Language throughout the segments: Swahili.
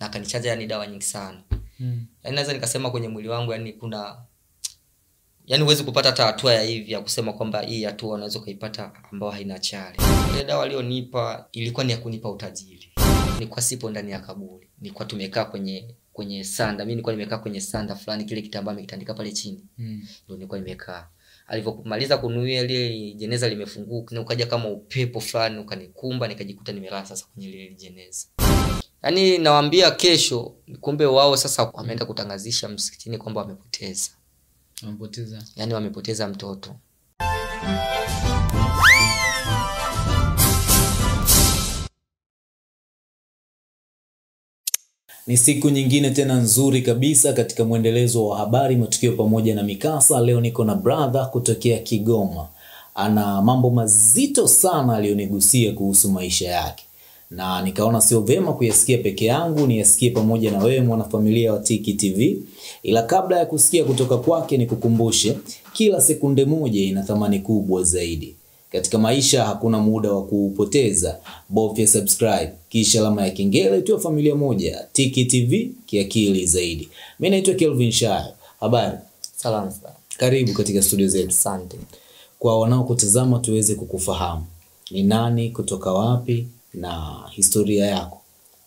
na akanichanja yani dawa nyingi sana. Mm. yani naweza nikasema kwenye mwili wangu yani kuna yani huwezi kupata hata hatua ya hivi ya kusema kwamba hii hatua unaweza ukaipata ambayo haina chale ile dawa aliyonipa ilikuwa ni ya kunipa utajiri. Nilikuwa sipo ndani ya kaburi. Nilikuwa tumekaa kwenye kwenye sanda. Mi nilikuwa nimekaa kwenye sanda fulani kile kitambaa amekitandika pale chini. Mm. ndio nilikuwa nimekaa. Alivyomaliza kunuia ile jeneza limefunguka na ukaja kama upepo fulani ukanikumba nikajikuta nimelala sasa kwenye lile jeneza yaani nawaambia kesho kumbe wao sasa wameenda kutangazisha msikitini kwamba wamepoteza Wamepoteza. yaani wamepoteza mtoto Ni siku nyingine tena nzuri kabisa katika mwendelezo wa habari, matukio pamoja na mikasa. Leo niko na brother kutokea Kigoma, ana mambo mazito sana aliyonigusia kuhusu maisha yake, na nikaona sio vema kuyasikia peke yangu, niyasikie pamoja na wewe mwanafamilia wa Tiki TV. Ila kabla ya kusikia kutoka kwake, nikukumbushe kila sekunde moja ina thamani kubwa zaidi. Katika maisha hakuna muda wa kuupoteza. Bofya subscribe kisha alama ya kengele, tuwe familia moja. Tiki TV kiakili zaidi. Mimi naitwa Kelvin Shayo. Habari, salamu karibu katika studio zetu. asante Kwa wanaokutazama tuweze kukufahamu, ni nani, kutoka wapi na historia yako.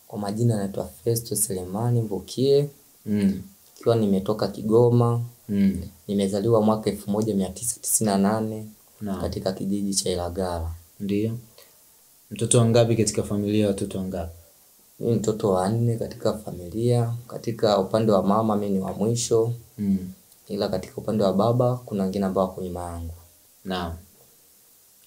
kwa majina naitwa festo selemani mbokie Mm. ikiwa nimetoka kigoma Mm. nimezaliwa mwaka elfu moja mia tisa tisini na nane katika kijiji cha ilagala Ndio. Mtoto wangapi katika familia watoto wangapi? mi mtoto wa nne katika familia katika upande wa mama mi ni wa mwisho Mm. ila katika upande wa baba kuna wengine ambao wako nyuma yangu Naam.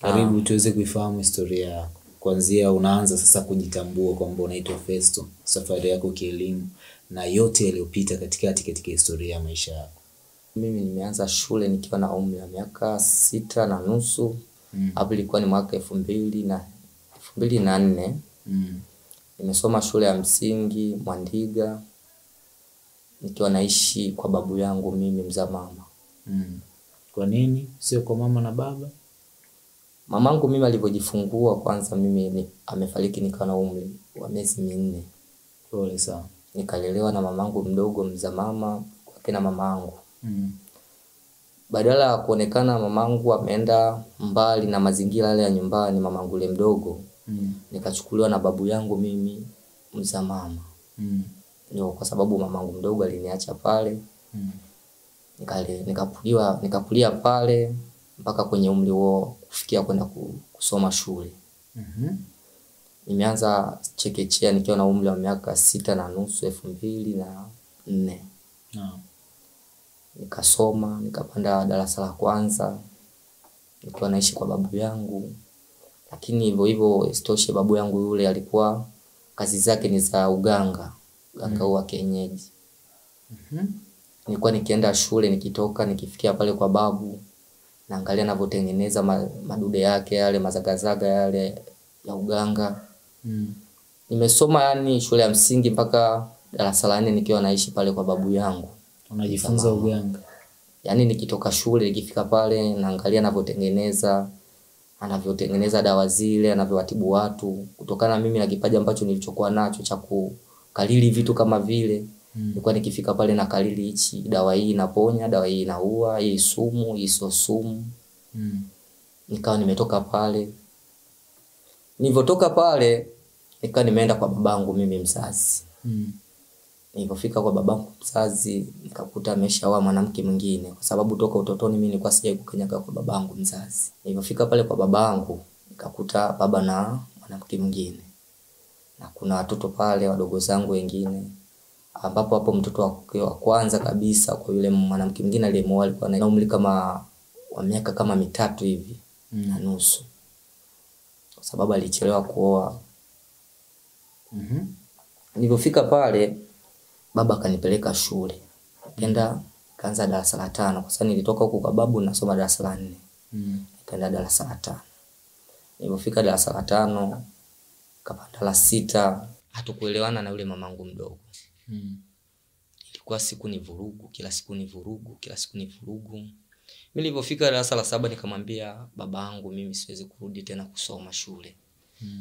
Karibu tuweze kuifahamu historia yako. Kuanzia unaanza sasa kujitambua kwamba unaitwa Festo, safari yako kielimu na yote yaliyopita katikati katika historia ya maisha yako. mimi nimeanza shule nikiwa na umri wa miaka sita na nusu Mm. hapo ilikuwa ni mwaka elfu mbili na elfu mbili na nne Mm. nimesoma shule ya msingi mwandiga nikiwa naishi kwa babu yangu mimi mzaa mama Mm. Kwa nini sio kwa mama na baba? Mamangu mimi alivyojifungua kwanza mimi ni, amefariki nikiwa na umri wa miezi minne Pole sana. nikalelewa na mamangu mdogo mza mama kwake na mamangu Mm. badala ya kuonekana mamangu ameenda mbali na mazingira yale ya nyumbani mamangu le mdogo Mm. nikachukuliwa na babu yangu mimi mza mama Mm. ndio kwa sababu mamangu mdogo aliniacha pale Mm. nikale nikapuliwa nikapulia pale mpaka kwenye umri huo kufikia kwenda kusoma shule Mhm. nimeanza chekechea nikiwa na umri wa miaka sita na nusu elfu mbili na nne Naam. nikasoma nikapanda darasa la kwanza nikiwa naishi kwa babu yangu lakini hivyo hivyo isitoshe babu yangu yule alikuwa kazi zake ni za uganga uganga huu wa kienyeji Mhm. nilikuwa nikienda shule nikitoka nikifikia pale kwa babu naangalia anavyotengeneza madude yake yale mazagazaga yale ya uganga Mm. nimesoma yani shule ya msingi mpaka darasa la nne nikiwa naishi pale kwa babu yangu Unajifunza uganga. yaani nikitoka shule nikifika pale naangalia anavyotengeneza anavyotengeneza dawa zile anavyowatibu watu kutokana na mimi na kipaji ambacho nilichokuwa nacho cha kukalili vitu kama vile Mm. nikifika pale na kalili hichi dawa hii inaponya dawa hii inaua hii sumu hii sio sumu. Mm. nikawa nimetoka pale. Nilivyotoka pale nikawa nimeenda kwa babangu mimi mzazi. Mm. nilipofika kwa babangu mzazi nikakuta ameshaoa mwanamke mwingine. Kwa sababu toka utotoni mimi nilikuwa sijai kukanyaga kwa babangu mzazi. Nilipofika pale kwa babangu nikakuta baba na mwanamke mwingine. Na kuna watoto pale wadogo zangu wengine ambapo hapo mtoto wake wa kwanza kabisa kwa yule mwanamke mwingine aliyemoa alikuwa na umri kama wa miaka kama mitatu hivi Mm. na nusu. Kwa sababu alichelewa kuoa. Mhm. Nilipofika pale baba akanipeleka shule. Nikaenda kaanza darasa la tano. Kwa sababu nilitoka huku kwa babu nasoma darasa la nne. Mm. nikaenda darasa la tano. Nilivyofika darasa la tano kapanda la sita. Hatukuelewana na yule mamangu mdogo Mm. ilikuwa siku ni vurugu kila siku ni vurugu kila siku ni vurugu. Mi nilivyofika darasa la saba nikamwambia baba yangu mimi siwezi kurudi tena kusoma shule.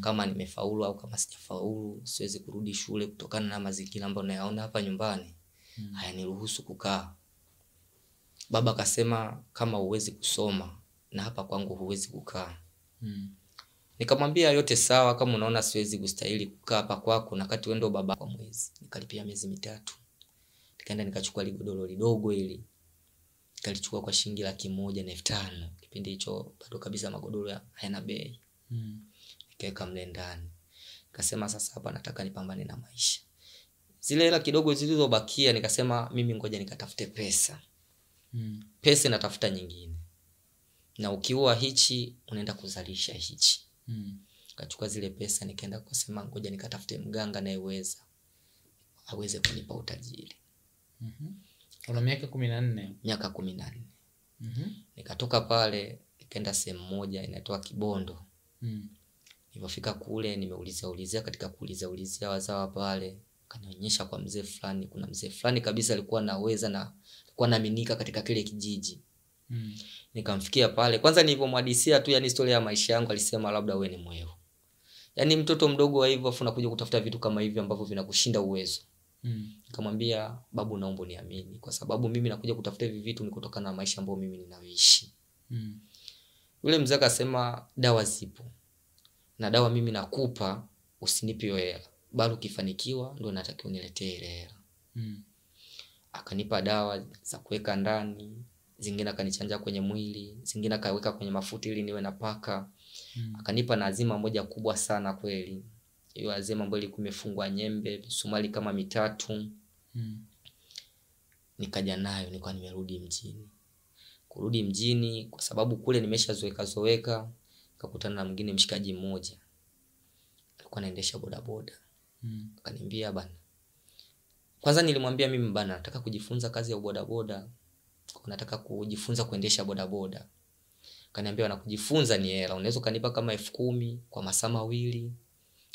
Kama nimefaulu au kama sijafaulu siwezi kurudi shule kutokana na mazingira ambayo nayaona hapa nyumbani. Hayaniruhusu kukaa. Baba akasema kama huwezi kusoma na hapa kwangu huwezi kukaa. Mm. Nikamwambia yote sawa kama unaona siwezi kustahili kukaa hapa kwako na kati wendo baba kwa mwezi. Nikalipia miezi mitatu. Nikaenda nikachukua ligodoro lidogo ili nikalichukua kwa shilingi laki moja na elfu tano. Kipindi hicho bado kabisa magodoro hayana bei. Mm. nikaweka mle ndani. Nikasema sasa hapa nataka nipambane na maisha. Zile hela kidogo zilizobakia nikasema mimi ngoja nikatafute pesa. Mm. pesa natafuta nyingine. Na ukiua hichi unaenda kuzalisha hichi Mm. kachukua zile pesa nikaenda kusema ngoja nikatafute mganga anayeweza aweze kunipa utajiri. Una miaka kumi na nne? Miaka kumi na nne. Mhm. nikatoka pale nikaenda sehemu moja inatoa kibondo. Mm. nilipofika kule nimeulizaulizia katika kuulizia ulizia wazawa pale kanionyesha kwa mzee fulani. Kuna mzee fulani kabisa alikuwa naweza na alikuwa naaminika katika kile kijiji Mm. nikamfikia pale kwanza nilivyomwadisia tu yani historia ya maisha yangu alisema labda we ni mwevu yani mtoto mdogo wa hivyo afu nakuja kutafuta vitu kama hivyo ambavyo vinakushinda uwezo Mm. nikamwambia babu naomba niamini kwa sababu mimi nakuja kutafuta hivi vitu ni kutokana na maisha ambayo mimi ninayoishi Mm. yule mzee akasema dawa zipo na dawa mimi nakupa usinipe hiyo hela bali ukifanikiwa ndo natakiwa niletee ile hela Mm. akanipa dawa za kuweka ndani zingine akanichanja kwenye mwili zingine akaweka kwenye mafuta ili niwe napaka Mm. akanipa na azima moja kubwa sana kweli. Hiyo azima ambayo ilikuwa imefungwa nyembe sumali kama mitatu. Mm. nikaja nayo nilikuwa nimerudi mjini. Kurudi mjini kwa sababu kule nimeshazoeka zoeka nikakutana na mwingine mshikaji mmoja. Alikuwa anaendesha bodaboda Mm. akaniambia bana. Kwanza nilimwambia mimi bana nataka kujifunza kazi ya bodaboda nataka kujifunza kuendesha bodaboda. Kaniambia na kujifunza ni hela. Unaweza ukanipa kama elfu kumi kwa masaa mawili.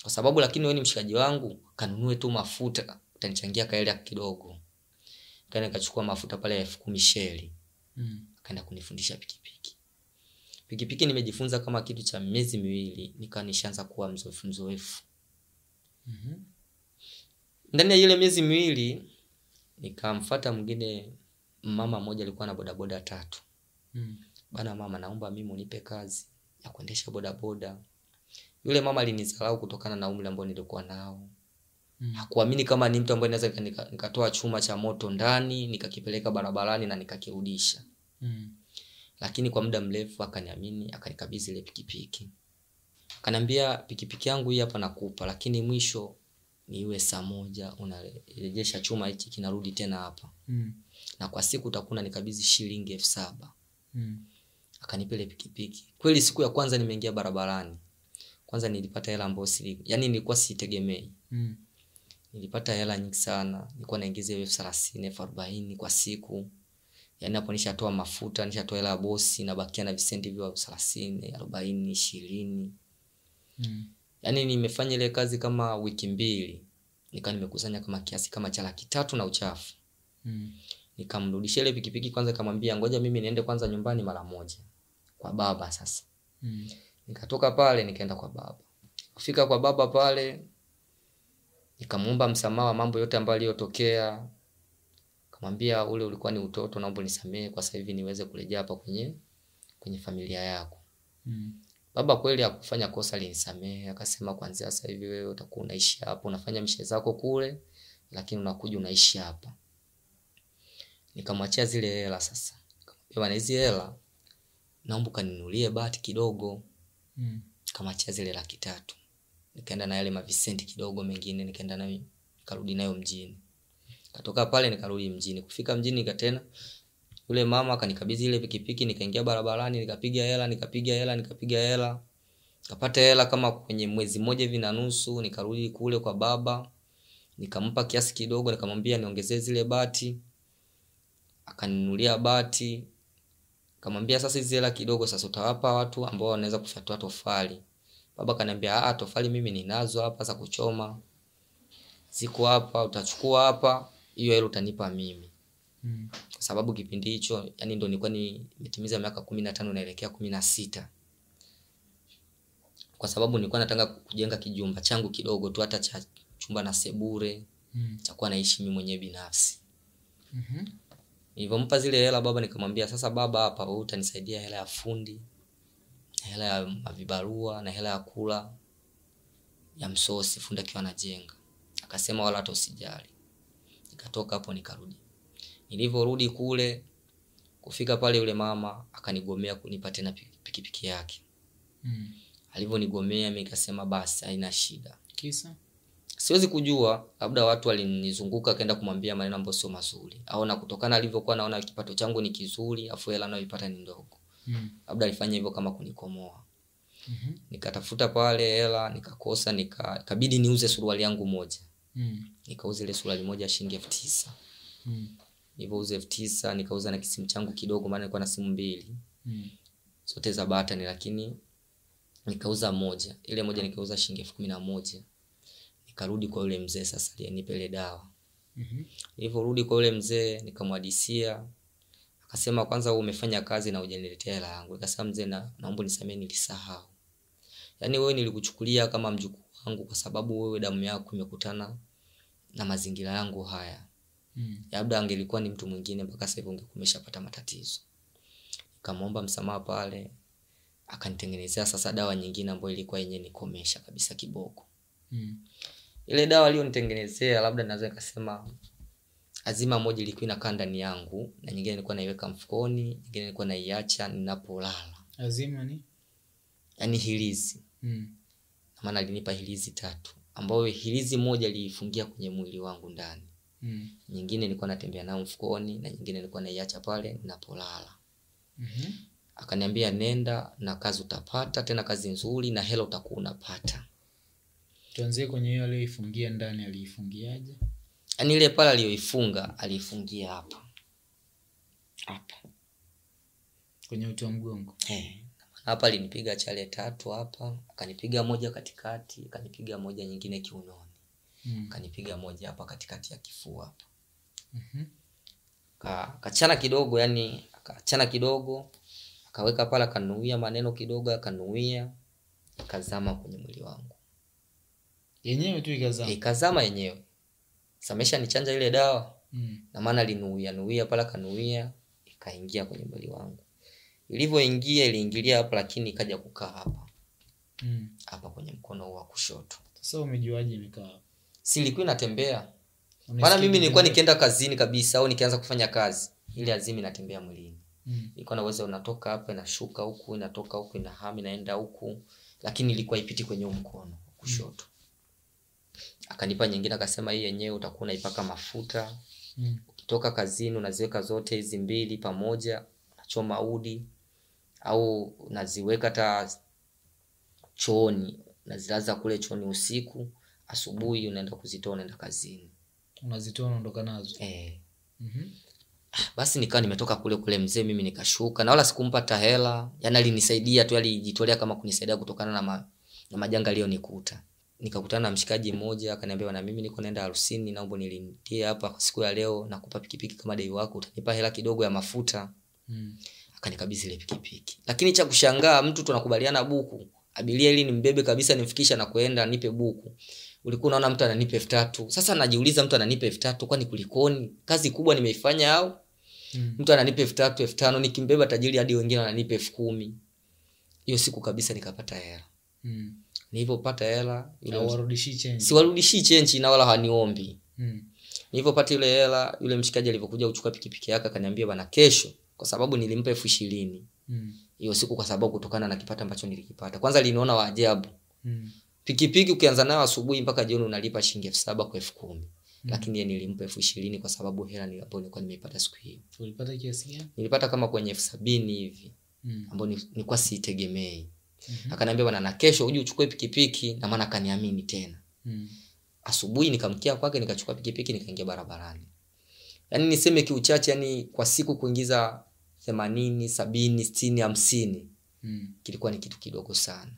Kwa sababu lakini wewe ni mshikaji wangu kanunue tu mafuta. Utanichangia kaela kidogo. Kaenda nikachukua mafuta pale ya elfu kumi sheli. Mm. akaenda kunifundisha pikipiki. Pikipiki nimejifunza kama kitu cha miezi miwili. Nikawa nishaanza kuwa mzoefu mzoefu. Mhm. ndani ya ile miezi miwili nikamfata mwingine mama mmoja alikuwa na bodaboda tatu Mm. bana mama naomba mimi unipe kazi ya kuendesha bodaboda yule mama alinidharau kutokana na umri ambao nilikuwa nao Mm. hakuamini kama ni mtu ambaye naweza nikatoa nika- chuma cha moto ndani nikakipeleka barabarani na nikakirudisha Mm. lakini kwa muda mrefu akaniamini akanikabidhi ile pikipiki akaniambia pikipiki yangu hii hapa nakupa lakini mwisho niiwe saa moja unarejesha chuma hichi kinarudi tena hapa Mm. Na kwa siku utakuwa unanikabidhi shilingi elfu saba. Mm. akanipa ile pikipiki. Kweli siku ya kwanza nimeingia barabarani. Kwanza nilipata hela ambayo si yani nilikuwa sitegemei. Mm. nilipata hela nyingi sana. Nilikuwa naingiza elfu thelathini elfu arobaini kwa siku. Yaani hapo nishatoa mafuta nishatoa hela ya bosi nabakia na visenti vyo thelathini arobaini ishirini. Mm. yaani nimefanya ile kazi kama wiki mbili. Nikawa nimekusanya kama kiasi kama cha laki tatu na uchafu. Mm. Nikamrudishia ile pikipiki kwanza kamwambia ngoja mimi niende kwanza nyumbani mara moja. Kwa baba sasa. Mm. nikatoka pale nikaenda kwa baba. Kufika kwa baba pale nikamuomba msamaha wa mambo yote ambayo aliyotokea kamwambia ule ulikuwa ni utoto naomba nisamehe kwa sasa hivi niweze kurejea hapa kwenye kwenye familia yako. Mm. baba kweli hakufanya kosa alinisamehe. Akasema kwanzia sasa hivi wewe utakuwa unaishi hapa unafanya mshe zako kule lakini unakuja unaishi hapa nikamwachia zile hela sasa. Nikamwambia bwana hizi hela naomba kaninulie bati kidogo. Mm. kamachia zile laki tatu. Nikaenda na yale mavisenti kidogo mengine nikaenda nayo nikarudi nayo mjini. Katoka pale nikarudi mjini. Kufika mjini nika tena yule mama akanikabidhi ile pikipiki nikaingia barabarani nikapiga hela nikapiga hela nikapiga hela. Kapata hela kama kwenye mwezi mmoja hivi na nusu nikarudi kule kwa baba. Nikampa kiasi kidogo nikamwambia niongezee zile bati akaninunulia bati kamwambia sasa hizi hela kidogo sasa utawapa watu ambao wanaweza kufyatua tofali baba kaniambia ah tofali mimi ninazo hapa za kuchoma ziko hapa utachukua hapa hiyo hela utanipa mimi Mm. kwa sababu kipindi hicho yani ndo nilikuwa nimetimiza miaka kumi na tano naelekea kumi na sita kwa sababu nilikuwa nataka kujenga kijumba changu kidogo tu hata cha chumba na sebure Mm. chakuwa naishi mimi mwenyewe binafsi Mhm. Nilivyompa zile hela baba nikamwambia sasa baba hapa wewe utanisaidia hela ya fundi hela ya mavibarua na hela ya kula ya msosi fundi akiwa anajenga. Akasema wala hata usijali. Nikatoka hapo nikarudi. Nilivyorudi kule kufika pale yule mama akanigomea kunipa tena piki- pikipiki yake. Mm. alivyonigomea mi kasema basi haina shida. Kisa? Siwezi kujua labda watu walinizunguka akaenda kumwambia maneno ambayo sio mazuri au na kutokana alivyokuwa naona kipato changu ni kizuri afu hela anayoipata ni ndogo Mm. labda alifanya hivyo kama kunikomoa mm-hmm. nikatafuta pale hela nikakosa nika ikabidi niuze suruali yangu moja Mm. nikauza ile suruali moja shilingi elfu tisa Mm. nilivyouza elfu tisa nikauza na kisimu changu kidogo maana nilikuwa na simu mbili Mm. zote za batani lakini nikauza moja ile moja nikauza shilingi elfu kumi na moja nikarudi kwa yule mzee sasa aliyenipa ile dawa Mhm. nilivyorudi kwa yule mzee nikamwadisia akasema kwanza wewe umefanya kazi na hujaniletea hela yangu nikasema mzee na naomba nisamee nilisahau yaani wewe nilikuchukulia kama mjukuu wangu kwa sababu wewe damu yako imekutana na mazingira yangu haya Mm. labda angelikuwa ni mtu mwingine mpaka sasa hivi ungekuwa umeshapata matatizo nikamwomba msamaha pale akanitengenezea sasa dawa nyingine ambayo ilikuwa yenye nikomesha kabisa kiboko Mm. Ile dawa aliyonitengenezea labda naweza nikasema azima moja ilikuwa inakaa ndani yangu na nyingine nilikuwa naiweka mfukoni nyingine nilikuwa naiacha ninapolala Azima ni? yaani hilizi Mm. Na maana alinipa hilizi tatu ambayo hilizi moja liifungia kwenye mwili wangu ndani Mm. nyingine nilikuwa natembea nayo mfukoni na nyingine nilikuwa naiacha pale ninapolala Mhm. akaniambia nenda na kazi utapata tena kazi nzuri na hela utakuwa unapata Tuanzie kwenye hiyo aliyoifungia ndani, aliifungiaje? yaani ile pale aliyoifunga aliifungia hapa hapa Kwenye uti wa mgongo. Eh, hapa alinipiga chale tatu hapa akanipiga moja katikati akanipiga moja nyingine kiunoni Mm. akanipiga moja hapa katikati ya kifua hapa Mhm. Ka- akachana kidogo yani akachana kidogo akaweka pale akanuia maneno kidogo akanuia akazama kwenye mwili wangu Yenyewe tu ikazama. ikazama yenyewe samesha nichanja ile dawa Mm. na maana alinuia nuia pala kanuia ikaingia kwenye mwili wangu ilivyoingia iliingilia hapa lakini ikaja kukaa hapa Mm. hapa kwenye mkono wa kushoto Sasa umejuaje imekaa hapo? si ilikuwa inatembea maana mimi nilikuwa nikienda kazini kabisa au nikianza kufanya kazi ile azimi inatembea mwilini Mm. ilikuwa naweza unatoka hapa inashuka huku inatoka huku inahama inaenda huku lakini ilikuwa ipiti kwenye huu mkono wa kushoto akanipa nyingine akasema hii yenyewe utakuwa unaipaka mafuta Mm. ukitoka kazini unaziweka zote hizi mbili pamoja unachoma udi au unaziweka hata chooni nazilaza kule chooni usiku asubuhi unaenda kuzitoa unaenda kazini Unazitoa unaondoka nazo. e. mm-hmm. basi nikawa nimetoka kule kule mzee mimi nikashuka na wala sikumpa hela yani alinisaidia tu alijitolea kama kunisaidia kutokana na, ma, na majanga aliyonikuta nikakutana na mshikaji mmoja akaniambia bwana mimi niko naenda harusini naomba nilindie hapa siku ya leo nakupa pikipiki kama dai wako utanipa hela kidogo ya mafuta. Mm. akanikabidhi ile pikipiki. Lakini cha kushangaa mtu tunakubaliana buku. Abiria ili nimbebe kabisa nimfikisha na kuenda nipe buku. Ulikuwa unaona mtu ananipa elfu tatu. Sasa najiuliza mtu ananipa elfu tatu kwani kulikoni? Kazi kubwa nimeifanya au? Mm. mtu ananipa elfu tatu elfu tano nikimbeba tajiri hadi wengine wananipa elfu kumi. Hiyo siku kabisa nikapata hela. Mm. Nilivyopata hela siwarudishii chenchi na wala haniombi. Mm. nilivyopata ile hela yule mshikaji alivyokuja kuchukua pikipiki yake akaniambia bana kesho. Kwa sababu nilimpa elfu ishirini. Mm. hiyo siku kwa sababu kutokana na kipato ambacho nilikipata. Kwanza liniona wa ajabu. Mm. pikipiki ukianza nayo asubuhi mpaka jioni unalipa shilingi elfu saba kwa elfu kumi. Lakini ye nilimpa elfu ishirini kwa sababu hela ambayo nilikuwa nimeipata siku hiyo. Ulipata kiasi gani? nilipata kama kwenye elfu sabini hivi. Mm. ambayo ni- nilikuwa siitegemei Mhm. akaniambia bwana na kesho uje uchukue pikipiki na maana akaniamini tena Mm. asubuhi nikamkia kwake nikachukua pikipiki nikaingia barabarani yaani niseme kiuchache yani kwa siku kuingiza themanini sabini sitini hamsini Mm. kilikuwa ni kitu kidogo sana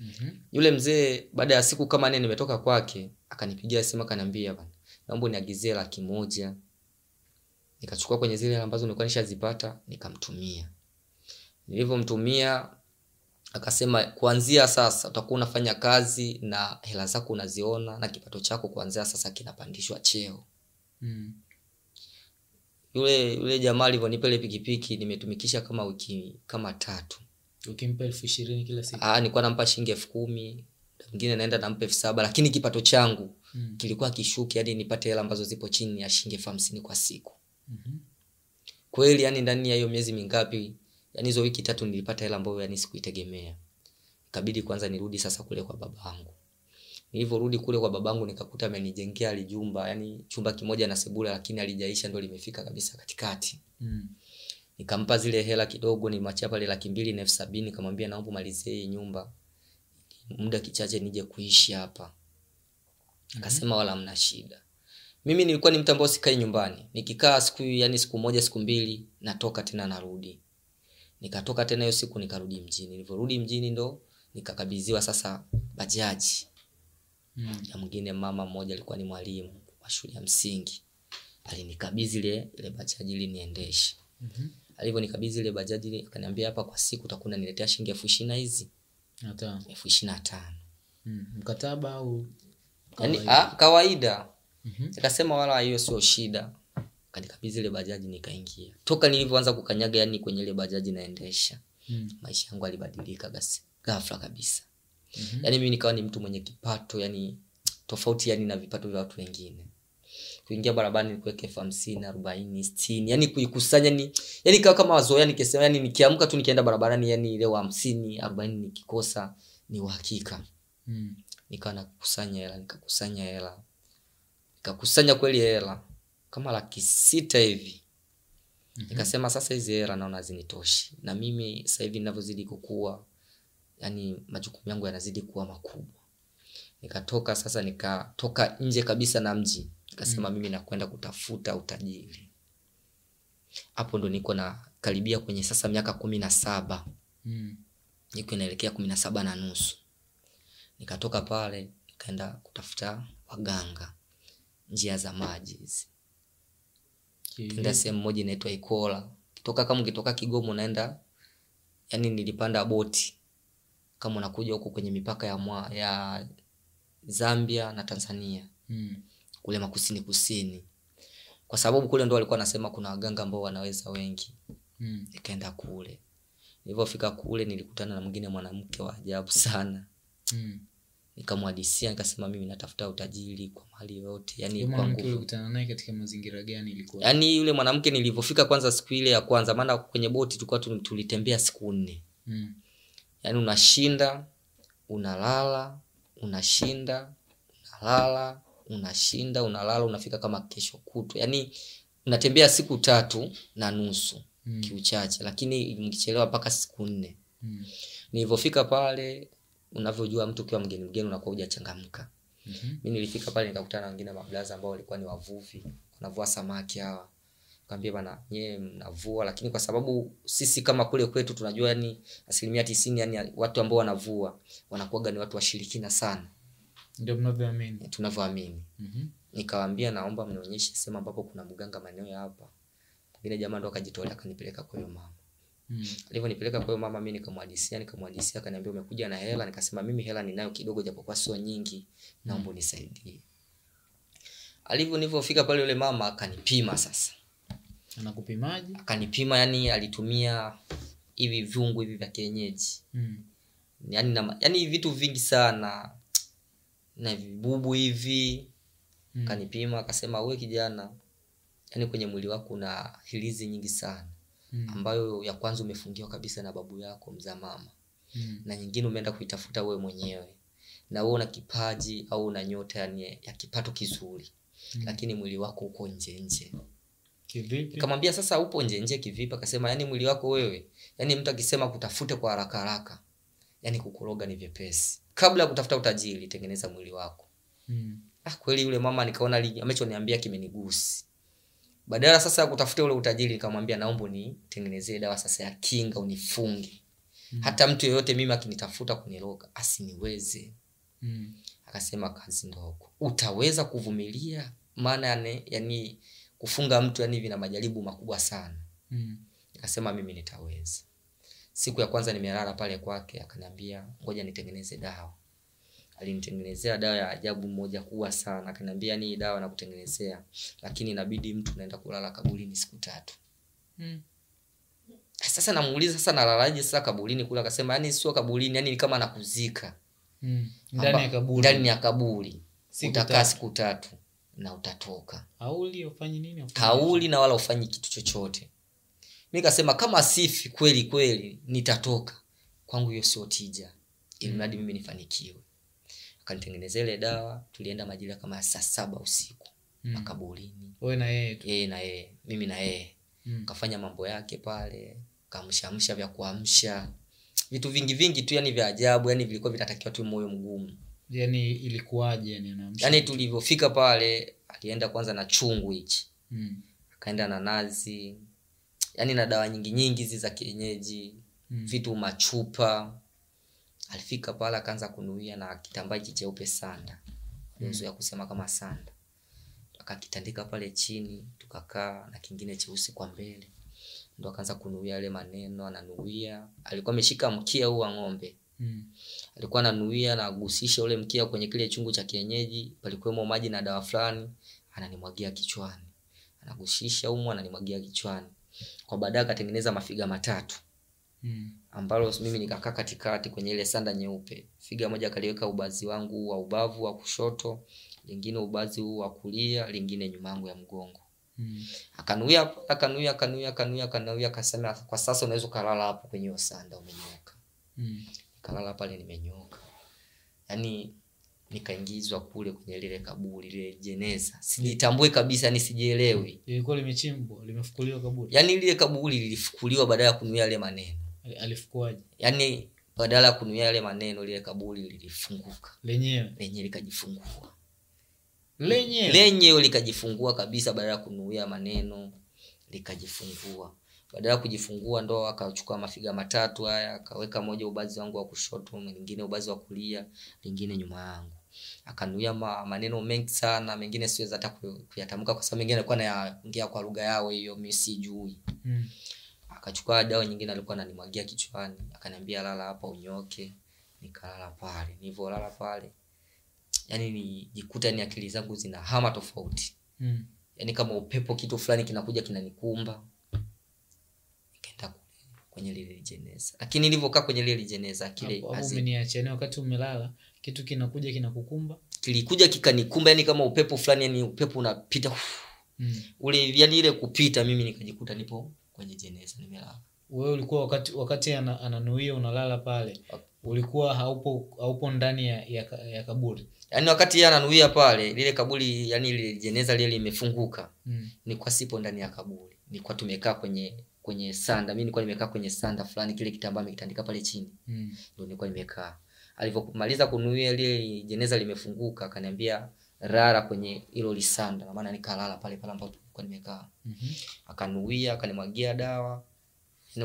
mm-hmm. yule mzee baada ya siku kama nne nimetoka kwake akanipigia simu akaniambia bana naomba niagizie laki moja nikachukua kwenye zile ambazo nilikuwa nishazipata nikamtumia nilivyomtumia akasema kuanzia sasa utakuwa unafanya kazi na hela zako unaziona na kipato chako kuanzia sasa kinapandishwa cheo Mm. yule yule jamaa alivyonipa ile pikipiki nimetumikisha kama wiki kama tatu ukimpa elfu ishirini kila siku Ah, nilikuwa nampa shilingi elfu kumi mwingine naenda nampa elfu saba lakini kipato changu Mm. kilikuwa kishuki hadi nipate hela ambazo zipo chini ya shilingi elfu hamsini kwa siku mm-hmm. kweli yani ndani ya hiyo miezi mingapi yani hizo wiki tatu nilipata hela ambayo yani sikuitegemea. Ikabidi kwanza nirudi sasa kule kwa babangu. Nilivyorudi kule kwa babangu nikakuta amenijengea alijumba yani chumba kimoja na sebula lakini alijaisha ndo limefika kabisa katikati. Mm. nikampa zile hela kidogo nimachia pale laki mbili na elfu sabini nikamwambia naomba malizie hii nyumba. Muda kichache nije kuishi hapa. Akasema wala mna shida. Mimi nilikuwa ni mtu ambao sikai nyumbani. Nikikaa siku yani siku moja siku mbili natoka tena narudi nikatoka tena hiyo siku nikarudi mjini nilivyorudi mjini ndo nikakabidhiwa sasa bajaji Mm. na mwingine mama mmoja alikuwa ni mwalimu wa shule ya msingi alinikabidhi ile ile bajaji ili niendeshe mm-hmm. alivyonikabidhi ile bajaji ile akaniambia hapa kwa siku utakuwa unaniletea shilingi elfu ishirini na hizi Hata. elfu ishirini na tano Mm. mkataba au yani kawaida? ah, kawaida Mhm. nikasema wala hiyo sio shida kanikabidhi ile bajaji nikaingia toka nilivyoanza kukanyaga yani kwenye ile bajaji naendesha Mm. maisha yangu alibadilika ghafla kabisa Mhm. yani mimi nikawa ni mtu mwenye kipato yani tofauti yani na vipato vya watu wengine kuingia barabarani nikuweka elfu hamsini arobaini sitini yani kuikusanya ni yani kawa kama wazoea nikisema yani nikiamka tu nikienda barabarani yani leo hamsini arobaini nikikosa ni uhakika Mm. nikawa nakusanya hela nikakusanya hela nikakusanya kweli hela kama laki sita hivi. Nikasema sasa hizi hera naona zinitoshi na mimi sasa hivi ninavyozidi kukua yani majukumu yangu yanazidi kuwa makubwa. Nikatoka sasa nikatoka nje kabisa na mji. Nikasema mm. mimi nakwenda kutafuta utajiri. Hapo ndo niko na karibia kwenye sasa miaka kumi na saba. Mm. niko inaelekea kumi na saba na nusu. Nikatoka pale nikaenda kutafuta waganga. Njia za maji hizi Kivipi? enda sehemu moja inaitwa ikola kitoka kama ukitoka kigoma unaenda yani nilipanda boti kama unakuja huko kwenye mipaka ya, mwa, ya zambia na tanzania Mm. kule makusini kusini kwa sababu kule ndo walikuwa nasema kuna waganga ambao wanaweza wengi Mm. nikaenda kule nilivyofika kule nilikutana na mwingine mwanamke wa ajabu sana Mm. Nikamwadisia nikasema mimi natafuta utajiri kwa mali yoyote yani katika mazingira gani ilikuwa yani yule mwanamke nilivyofika kwanza siku ile ya kwanza maana kwenye boti tulikuwa tulitembea siku nne Mm. yani unashinda unalala unashinda unalala unashinda unalala unafika kama kesho kutwa yani unatembea siku tatu na nusu Mm. kiuchache lakini mkichelewa mpaka siku nne Mm. nilivyofika pale unavyojua mtu ukiwa mgeni mgeni unakuwa hujachangamka. Mhm. mi nilifika pale nikakutana na wengine mablaza ambao walikuwa ni wavuvi wanavua samaki hawa. Kaambia bana nyee mnavua lakini kwa sababu sisi kama kule kwetu tunajua yani asilimia tisini yani watu ambao wanavua wanakuaga ni watu washirikina sana. Ndio mnavyoamini. Tunavyoamini. Mm-hmm. nikawambia naomba mnionyeshe sehemu ambapo kuna mganga maeneo ya hapa. Pengine jamaa ndo akajitolea akanipeleka kwa hiyo mama Mm. alivyonipeleka kwa mama mimi nikamwadisia nikamwadisia akaniambia umekuja na hela. Nikasema mimi hela ninayo kidogo japokuwa sio nyingi. Naomba unisaidie. Alivyo nilivyofika pale yule mama akanipima sasa. Anakupimaje? Akanipima yani alitumia hivi vyungu hivi vya kienyeji. Mm. yani, na, yani vitu vingi sana. Na vibubu hivi. Mm. akanipima akasema we kijana yani kwenye mwili wako una hilizi nyingi sana Mm. ambayo ya kwanza umefungiwa kabisa na babu yako mzaa mama. Mm. na nyingine umeenda kuitafuta wewe mwenyewe. Na wewe una kipaji au una nyota yani ya kipato kizuri. Mm. lakini mwili wako uko nje nje. Kivipi? Nikamwambia sasa upo nje nje kivipi? Akasema yani mwili wako wewe yani mtu akisema kutafute kwa haraka haraka yani kukuroga ni vyepesi. Kabla ya kutafuta utajiri tengeneza mwili wako. Mm. ah, kweli yule mama nikaona amechoniambia kimenigusi badala sasa ya kutafuta ule utajiri nikamwambia naomba unitengenezee dawa sasa ya kinga unifunge. Mm. hata mtu yeyote mimi akinitafuta kuniroga asiniweze. Mm. akasema kazi ndogo. Utaweza kuvumilia? Maana yani, yani kufunga mtu yani vina majaribu makubwa sana. Mm. Akasema mimi nitaweza. Siku ya kwanza nimelala pale kwake akaniambia ngoja nitengeneze dawa alinitengenezea dawa ya ajabu moja kubwa sana. Akaniambia ni dawa nakutengenezea lakini inabidi mtu naenda kulala kaburini siku tatu. Mm. sasa namuuliza sasa nalalaje sasa kaburini kule? Akasema yani sio kaburini yani ni kama nakuzika. Mm. ndani ya kaburi ndani ya kaburi Siku utakaa tatu. siku tatu na utatoka. Kauli, nini? Kauli na wala ufanyi kitu chochote. Mi kasema kama sifi kweli kweli nitatoka. Kwangu hiyo sio tija. Ili mradi mimi nifanikiwe akanitengenezea ile dawa tulienda majira kama saa saba usiku Mm. makaburini wewe na yeye tu? Yeye na yeye mimi na yeye. Mm. kafanya mambo yake pale kamshamsha vya kuamsha. Vitu vingi vingi tu yani vya ajabu yani vilikuwa vinatakiwa tu moyo mgumu. Yani ilikuwaje yani yani tulivyofika pale alienda kwanza na chungu hichi. Mm. akaenda na nazi yani na dawa nyingi nyingi hizi za kienyeji. Mm. vitu machupa alifika pale akaanza kunuia na kitambaa hichi cheupe sanda. Ya kusema kama sanda. Akakitandika pale chini tukakaa na kingine cheusi kwa mbele. Ndo akaanza kunuia yale maneno ananuia. Alikuwa ameshika mkia huu wa ng'ombe. Mm. alikuwa ananuia na agusisha ule mkia kwenye kile chungu cha kienyeji palikuwemo maji na dawa fulani ananimwagia kichwani. Anagusisha umu ananimwagia kichwani. Kwa baadaye akatengeneza mafiga matatu. Mm. Ambalo mimi nikakaa katikati kwenye ile sanda nyeupe. Figa moja kaliweka ubazi wangu wa ubavu wa kushoto lingine ubazi huu wa kulia lingine nyuma yangu ya mgongo. Mm. akanuia akanuia akanuia akanuia akanuia akasema kwa sasa unaweza ukalala hapo kwenye hiyo sanda umenyoka Mm. kalala pale nimenyoka yaani nikaingizwa kule kwenye lile kaburi lile jeneza. Sijitambue kabisa yani sijielewi lilikuwa limechimbwa limefukuliwa kaburi. Yaani lile kaburi lilifukuliwa baada ya kunuia yale maneno alifukuaje? Yaani badala ya kunuia yale maneno lile kaburi lilifunguka. Lenyewe? Lenyewe likajifungua. Lenyewe? Lenyewe likajifungua kabisa badala ya kunuia maneno likajifungua. Badala ya kujifungua ndo akachukua mafiga matatu haya akaweka moja ubazi wangu wa kushoto lingine ubazi wa kulia lingine nyuma yangu. Akanuia ma, maneno mengi sana mengine siwezi hata kuyatamka kwa sababu mengine alikuwa nayaongea kwa lugha yao hiyo mi sijui. Mm. Akachukua dawa nyingine alikuwa ananimwagia kichwani akaniambia lala hapa unyoke. Nikalala pale. Nilivyolala pale yani nijikuta ni akili zangu zina hama tofauti. Mm. yani kama upepo kitu fulani kinakuja kinanikumba. Nikaenda kwenye lile jeneza. Lakini nilivyokaa kwenye lile jeneza kile Hapo- hapo hazi- umeniacha. Yani wakati umelala kitu kinakuja kinakukumba. Kilikuja kikanikumba yani kama upepo fulani yani upepo unapita. Mm. ule yani ile kupita mimi nikajikuta nipo kwenye jeneza nimelala wewe ulikuwa wakati wakati ananuia unalala pale ulikuwa haupo haupo ndani ya, ya, ya kaburi? Yaani wakati yeye ananuia pale lile kaburi yani lile jeneza lile limefunguka mm. ni kwa sipo ndani ya kaburi. Ni kwa tumekaa kwenye kwenye sanda. Mi nilikuwa nimekaa kwenye sanda fulani kile kitambaa amekitandika pale chini. Mm. ndo nilikuwa nimekaa. Alivyomaliza kunuia lile jeneza limefunguka akaniambia rara kwenye hilo lisanda. Na maana nikalala pale pale ambapo nilikuwa nimekaa. Mhm. akanuia akanimwagia dawa.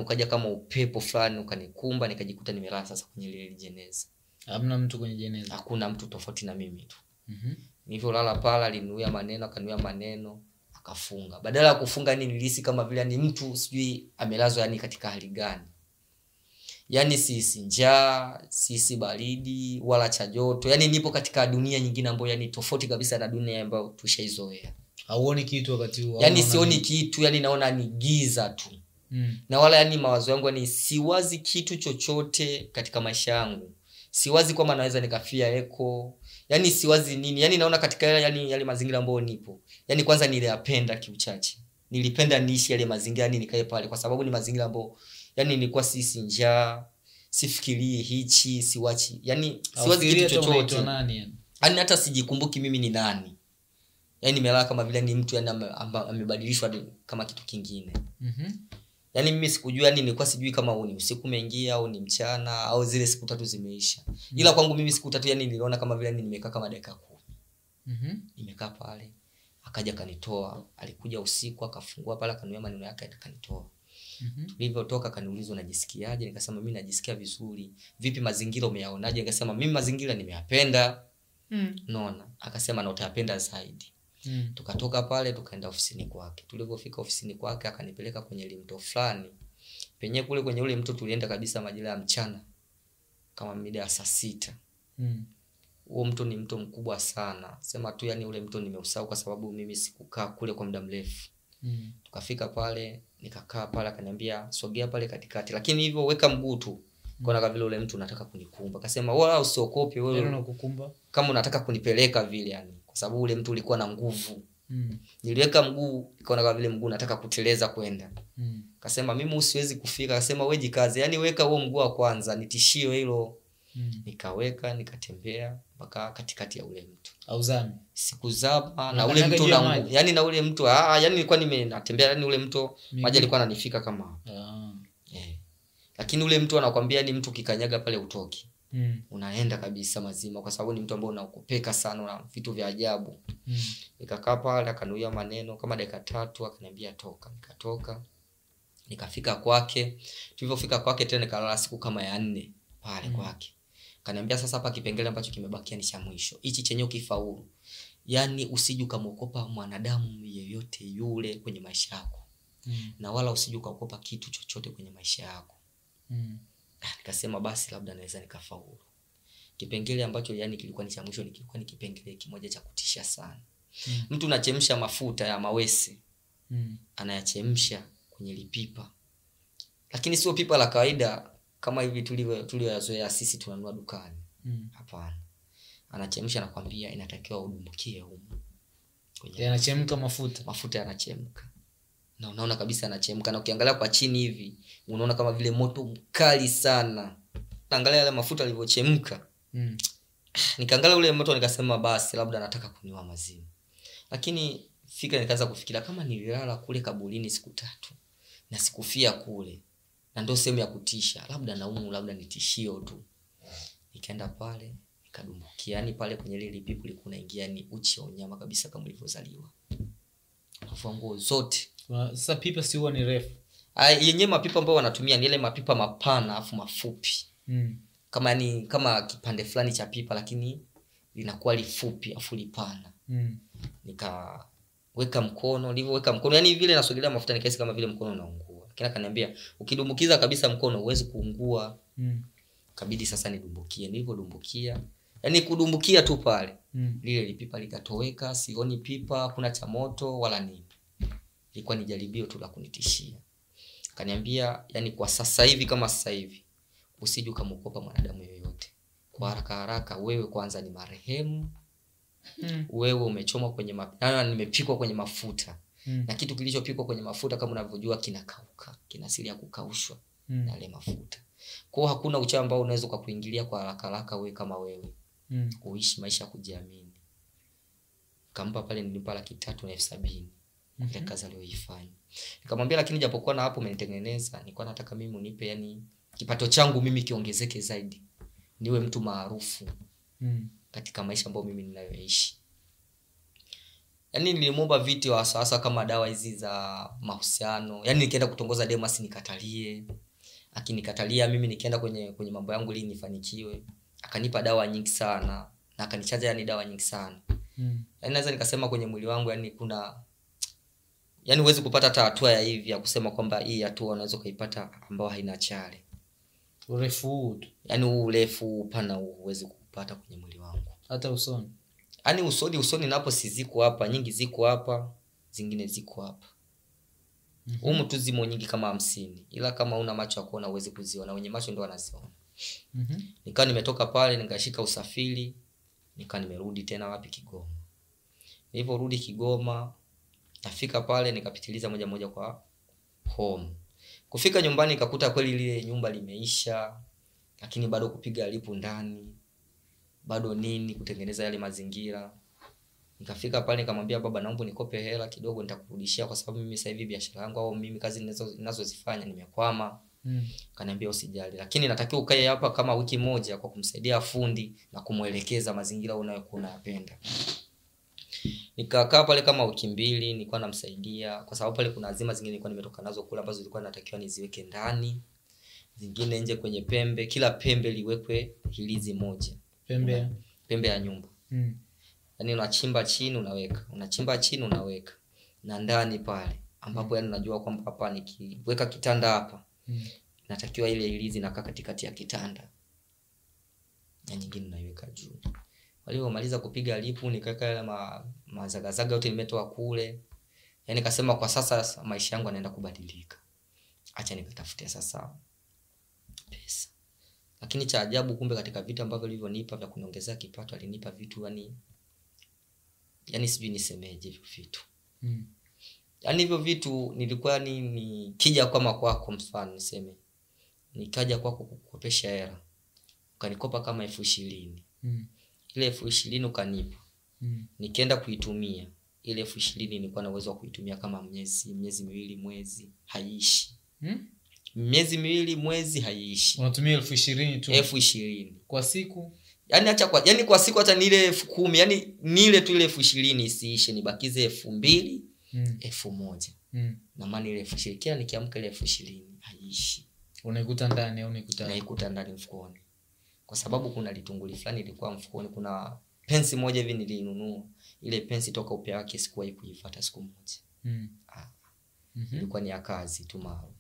Ukaja kama upepo fulani ukanikumba nikajikuta nimelala sasa kwenye lile jeneza. Hamna mtu kwenye jeneza? Hakuna mtu tofauti na mimi tu. Mhm. nilivyolala pale alinuia maneno akanuia maneno akafunga. Badala ya kufunga ni nilihisi kama vile ni mtu sijui amelazwa yani katika hali gani. Yani sisi njaa sisi baridi wala cha joto. Yani nipo katika dunia nyingine ambayo yani tofauti kabisa na dunia ambayo tushaizoea hauoni kitu wakati huo yani sioni nini? kitu yani naona ni giza tu. Mm. na wala yani mawazo yangu yani siwazi kitu chochote katika maisha yangu. Siwazi kwamba naweza nikafia eko yani siwazi nini yani naona katika yale yani yale mazingira ambayo nipo. Yani kwanza niliyapenda kiuchache. Nilipenda niishi yale mazingira yani nikae pale kwa sababu ni mazingira ambayo yani nilikuwa sisi njaa sifikirii hichi siwachi. Yani siwazi kitu chochote. yani yani hata sijikumbuki mimi ni nani yani nimelala kama vile ni mtu yani amebadilishwa ni- kama kitu kingine mm-hmm. yani mimi sikujua yani nilikuwa sijui kama huu ni usiku umeingia au ni mchana au zile siku tatu zimeisha mm-hmm. ila kwangu mimi siku tatu yani niliona kama vile yani nimekaa kama dakika kumi Mhm. nimekaa pale akaja akanitoa alikuja usiku akafungua pale akanuia maneno yake akanitoa Mhm. tulivyotoka kaniuliza unajisikiaje nikasema mimi najisikia vizuri vipi mazingira umeyaonaje nikasema mimi mazingira nimeyapenda Mm. naona akasema na utayapenda zaidi Mm. tukatoka pale tukaenda ofisini kwake. Tulivyofika ofisini kwake akanipeleka kwenye limto fulani. Penye kule kwenye ule mto tulienda kabisa majira ya mchana kama mida ya saa sita. Mm. huo mto ni mto mkubwa sana. Sema tu yani ule mto nimeusahau kwa sababu mimi sikukaa kule kwa muda mrefu. Mm. tukafika pale nikakaa pale akaniambia sogea pale katikati. Lakini hivyo weka mguu tu. Kona kama vile ule mtu unataka kunikumba. Akasema wala usiokope wewe kama unataka kunipeleka vile yani kwa sababu ule mtu ulikuwa na nguvu Mm. niliweka mguu ikaona kama vile mguu nataka kuteleza kwenda Mm. kasema mimi usiwezi kufika kasema weji kazi yani weka huo mguu wa kwanza nitishio hilo Mm. nikaweka nikatembea mpaka katikati ya ule mtu Auzami. sikuzama na ule mtu mto na mguu yani na ule mto ah yani nilikuwa nimenatembea yani ule mto maji alikuwa ananifika kama hapa Ah. yeah. lakini ule mtu anakwambia ni mtu kikanyaga pale utoki Mm. unaenda kabisa mazima kwa sababu ni mtu ambao unaokopeka sana una vitu vya ajabu Mm. nikakaa pale akanuia maneno kama dakika tatu akaniambia toka nikatoka nikafika kwake tulivyofika kwake tena nikalala siku kama ya nne pale Mm. kwake kaniambia sasa hapa kipengele ambacho kimebakia ni cha mwisho hichi chenye ukifaulu yaani usije ukamwokopa mwanadamu yeyote yule kwenye maisha yako Mm. na wala usije ukaokopa kitu chochote kwenye maisha yako Mm. Nikasema basi labda naweza nikafaulu kipengele ambacho yani kilikuwa ni cha mwisho ni kilikuwa ni kipengele kimoja cha kutisha sana Mm. mtu unachemsha mafuta ya mawese Mm. anayachemsha kwenye lipipa lakini sio pipa la kawaida kama hivi tulivyo- tulivyoyazoea sisi tunanua dukani Mm. hapana anachemsha nakwambia inatakiwa udumbukie huko. Yanachemka mafuta. mafuta yanachemka na unaona kabisa anachemka na ukiangalia kwa chini hivi unaona kama vile moto mkali sana. Naangalia yale mafuta yalivyochemka. Mm. nikaangalia ule moto nikasema basi labda anataka kuniwa maziwa. Lakini fikra nikaanza kufikiria kama nililala kule kaburini siku tatu na sikufia kule na ndio sehemu ya kutisha labda naumu labda ni tishio tu. Nikaenda pale nikadumbukia. Yani pale kwenye lile lipipu likuwa naingia ni uchi wa unyama kabisa kama ulivyozaliwa navua nguo zote Sasa pipa si huwa ni refu. Ah, yenyewe mapipa ambayo wanatumia ni ile mapipa mapana afu mafupi Mm. kama yani kama kipande fulani cha pipa lakini linakuwa lifupi afu lipana Mm. nikaweka mkono nilivyoweka mkono yani vile nasogelea mafuta nikaisi kama vile mkono unaungua lakini akaniambia ukidumbukiza kabisa mkono huwezi kuungua Mm. kabidi sasa nidumbukie nilivyodumbukia yani kudumbukia tu pale Mm. lile lipipa likatoweka sioni pipa kuna cha moto wala nini ilikuwa ni jaribio tu la kunitishia. Akaniambia yani kwa sasa hivi kama sasa hivi usije ukamwokopa mwanadamu yoyote. Kwa haraka haraka wewe kwanza ni marehemu. Mm. wewe umechomwa kwenye ma... yani nimepikwa kwenye mafuta. Mm. na kitu kilichopikwa kwenye mafuta kama unavyojua kinakauka. Kina asili ya kukaushwa Mm. na ile mafuta kwao hakuna uchawi ambao unaweza ukakuingilia kwa haraka haraka wewe kama wewe. Mm. uishi maisha ya kujiamini. Kampa pale nilimpa laki tatu na elfu sabini Mhm. ile kazi aliyoifanya. Nikamwambia lakini japokuwa na hapo umenitengeneza nilikuwa nataka mimi unipe yani kipato changu mimi kiongezeke zaidi. Niwe mtu maarufu Mm. katika maisha ambayo mimi ninayoishi. Yaani nilimwomba viti wasawasa kama dawa hizi za mahusiano. Yaani nikienda kutongoza demas nikatalie. Akinikatalia mimi nikienda kwenye kwenye mambo yangu ili nifanikiwe. Akanipa dawa nyingi sana na akanichaja yani dawa nyingi sana. Mm. yaani naweza nikasema kwenye mwili wangu yani kuna yaani huwezi kupata hata hatua ya hivi ya kusema kwamba hii hatua unaweza ukaipata ambayo haina chale. Urefu huu yani yaani huu urefu upana huu huwezi kupata kwenye mwili wangu. Hata usoni. yaani usoni usoni napo si ziko hapa nyingi ziko hapa zingine ziko hapa. Mm humu tu zimo nyingi kama hamsini. Ila kama una macho ya kuona huwezi kuziona. Wenye macho ndo wanaziona. Mhm. nikawa nimetoka pale nikashika usafiri nikawa nimerudi tena wapi kigoma. Nilivyorudi kigoma nafika pale nikapitiliza moja moja kwa home. Kufika nyumbani nikakuta kweli lile nyumba limeisha lakini bado kupiga alipu ndani bado nini kutengeneza yale mazingira. Nikafika pale nikamwambia baba naomba nikope hela kidogo nitakurudishia kwa sababu mimi sasa hivi biashara yangu au mimi kazi ninazo- ninazozifanya nimekwama. Mm. kaniambia usijali. Lakini natakiwa ukae hapa kama wiki moja kwa kumsaidia fundi na kumwelekeza mazingira unayokuwa unayapenda nikakaa pale kama wiki mbili nilikuwa namsaidia kwa sababu pale kuna azima zingine nilikuwa nimetoka nazo kule ambazo zilikuwa natakiwa niziweke ndani zingine nje kwenye pembe kila pembe liwekwe hilizi moja Pembe. una, pembe ya nyumba Mm. yani unachimba chini unaweka unachimba chini unaweka na ndani pale ambapo yani unajua kwamba hapa nikiweka kitanda hapa Mm. natakiwa ile ilizi nakaa katikati ya kitanda na nyingine naiweka juu walivyomaliza kupiga lipu nikaweka yale ma, mazagazaga yote nimetoa kule. Yaani kasema kwa sasa maisha yangu anaenda kubadilika. Acha nikatafutia sasa pesa. Lakini cha ajabu kumbe katika vitu ambavyo alivyonipa vya kuniongezea kipato alinipa vitu yani yani sijui nisemeje hivyo vitu. Mm. yaani hivyo vitu nilikuwa ni nikija kama kwako mfano niseme. Nikaja kwako kukopesha hela. Ukanikopa kama elfu ishirini. Mm. Ile elfu ishirini ukanipa. Mm. nikienda kuitumia ile elfu ishirini nilikuwa na uwezo wa kuitumia kama miezi miezi miwili mwezi haiishi. Mm. miezi miwili mwezi haiishi. Unatumia elfu ishirini tu. Elfu ishirini. Kwa siku? Yani acha kwa yani kwa siku hata nile elfu kumi yani nile tu ile elfu ishirini isiishe nibakize elfu mbili mm. elfu moja. Mm. namana ile elfu ishirini kila nikiamka ile elfu ishirini haiishi. Unaikuta ndani au unaikuta? Naikuta ndani mfukoni kwa sababu kuna litunguli fulani ilikuwa mfukoni kuna pensi moja hivi nilinunua ile pensi toka upya wake sikuwahi kuifata siku moja mm. Ah. Ilikuwa ni ya kazi tu maalum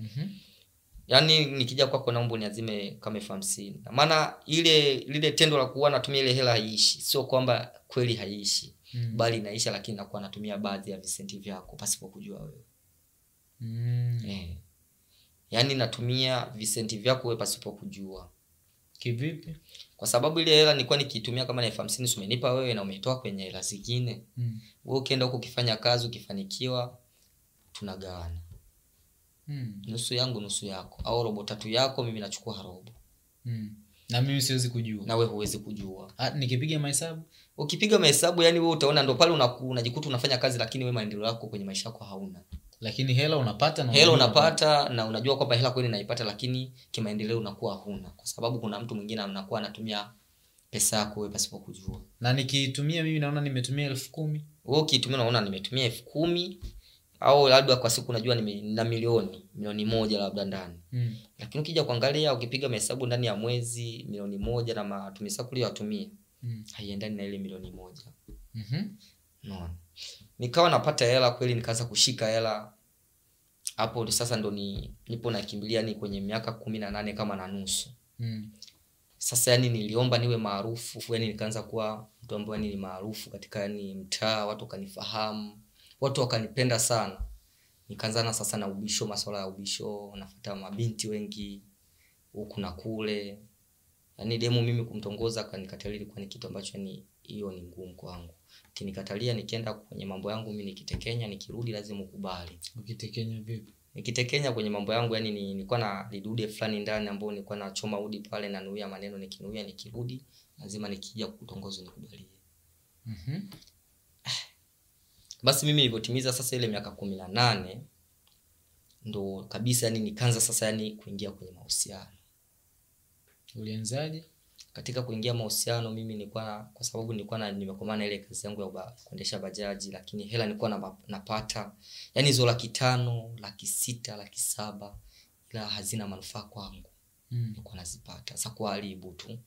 -hmm. yaani nikija kwako naomba niazime kama elfu hamsini maana ile lile tendo la kuwa natumia ile hela haiishi sio kwamba kweli haiishi Mm. bali inaisha lakini nakuwa natumia baadhi ya visenti vyako pasipo kujua wewe Mm. eh. yaani natumia visenti vyako wewe pasipo kujua kivipi? Kwa sababu ile hela nilikuwa nikitumia kama na elfu hamsini sumenipa umenipa wewe na umeitoa kwenye hela zingine. Mm. wewe ukienda huko ukifanya kazi ukifanikiwa tunagawana. Mm. nusu yangu nusu yako. Au robo tatu yako mimi nachukua robo. Mm. na mimi siwezi kujua. Na we huwezi kujua. Ah, nikipiga mahesabu? Ukipiga mahesabu yani wewe utaona ndo pale unajikuta unafanya kazi lakini we maendeleo yako kwenye maisha yako hauna lakini hela unapata na hela unapata na unajua kwamba hela kweli naipata lakini kimaendeleo unakuwa huna kwa sababu kuna mtu mwingine anakuwa anatumia pesa yako wewe pasipo kujua na nikiitumia mimi naona nimetumia elfu kumi wewe ukiitumia unaona nimetumia elfu kumi au labda kwa siku unajua na milioni milioni moja labda ndani mm. lakini ukija kuangalia ukipiga mahesabu ndani ya mwezi milioni moja na matumizi yako uliyoyatumia mm. haiendani na ile milioni moja Mhm. Unaona? Nikawa napata hela kweli nikaanza kushika hela. Hapo sasa ndo ni nipo nakimbilia ni kwenye miaka kumi na nane kama na nusu. Mm. sasa yani niliomba niwe maarufu yani nikaanza kuwa mtu ambaye yani ni maarufu katika yani mtaa watu wakanifahamu watu wakanipenda sana. Nikaanzana sasa na ubisho masuala ya ubisho nafuata mabinti wengi huku na kule. Yani demu mimi kumtongoza kanikatalia ilikuwa ni kitu ambacho ni hiyo ni ngumu kwangu kinikatalia nikienda kwenye mambo yangu mimi nikitekenya nikirudi lazima ukubali. Ukitekenya vipi? Nikitekenya kwenye mambo yangu yani ni- nilikuwa na lidude fulani ndani ambao nilikuwa nachoma udi pale nanuia maneno nikinuia nikirudi lazima nikija kutongozwa nikubalie. Mhm. basi mimi nilivyotimiza sasa ile miaka kumi na nane ndo kabisa yani nikaanza sasa yani kuingia kwenye mahusiano. Ulianzaje katika kuingia mahusiano mimi nilikuwa kwa sababu nilikuwa na nimekomana ile kazi yangu ya uba- kuendesha bajaji lakini hela nilikuwa na, napata. Yani hizo laki tano laki sita laki saba ila hazina manufaa kwangu. Mm. nilikuwa nazipata. Sasa kuharibu tu.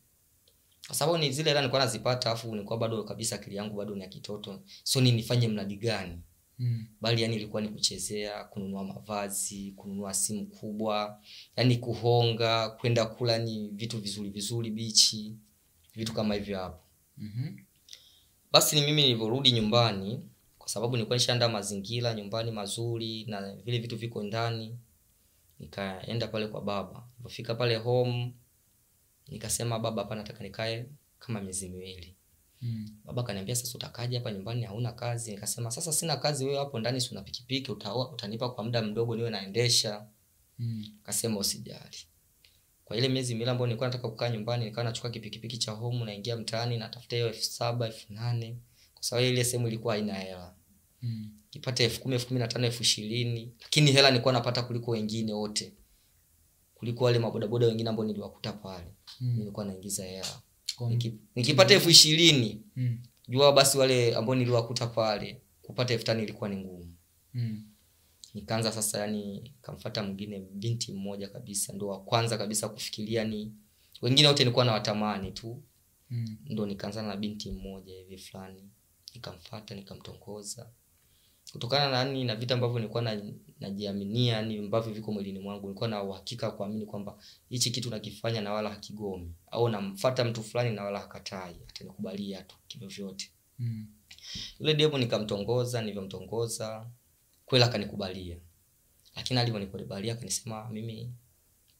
Kwa sababu ni zile hela nilikuwa nazipata afu nilikuwa bado kabisa akili yangu bado ni ya kitoto. So ni nifanye mradi gani Mm. bali yani ilikuwa ni kuchezea kununua mavazi kununua simu kubwa yani kuhonga kwenda kula ni vitu vizuri vizuri bichi vitu kama hivyo hapo Mhm. basi ni mimi nilivyorudi nyumbani kwa sababu nilikuwa nishaandaa mazingira nyumbani mazuri na vile vitu viko ndani nikaenda pale kwa baba nilipofika pale home nikasema baba hapa nataka nikae kama miezi miwili Mm. baba kaniambia sasa utakaje hapa nyumbani? Hauna kazi. Nikasema sasa sina kazi wewe hapo ndani si una pikipiki utaoa utanipa kwa muda mdogo niwe naendesha. Mm. Kasema usijali. Kwa ile miezi miwili ambayo nilikuwa nataka kukaa nyumbani nikawa nachukua kipikipiki cha home naingia mtaani natafuta hiyo elfu saba elfu nane. Kwa sababu ile sehemu ilikuwa haina hela. Mm. kipata elfu kumi elfu kumi na tano elfu ishirini. Lakini hela nilikuwa napata kuliko wengine wote. Kuliko wale mabodaboda wengine ambao niliwakuta pale. Mm. nilikuwa naingiza hela Niki- nikipata elfu ishirini Mm. jua basi wale ambao niliwakuta pale kupata elfu tano ilikuwa ni ngumu Mm. nikaanza sasa yani kamfata mwingine binti mmoja kabisa ndo wa kwanza kabisa kufikiria ni wengine wote nilikuwa nawatamani tu Mm. ndo nikaanzana na binti mmoja hivi fulani nikamfata nikamtongoza kutokana na nini na vitu ambavyo nilikuwa na, najiaminia yani ambavyo viko mwilini mwangu. Nilikuwa na uhakika kuamini kwamba hichi kitu nakifanya na wala hakigomi. Au namfuata mtu fulani na wala hakatai. Atanikubalia tu kivyovyote Mm. yule demo nikamtongoza nilivyomtongoza kweli akanikubalia. Lakini alivyonikubalia akanisema mimi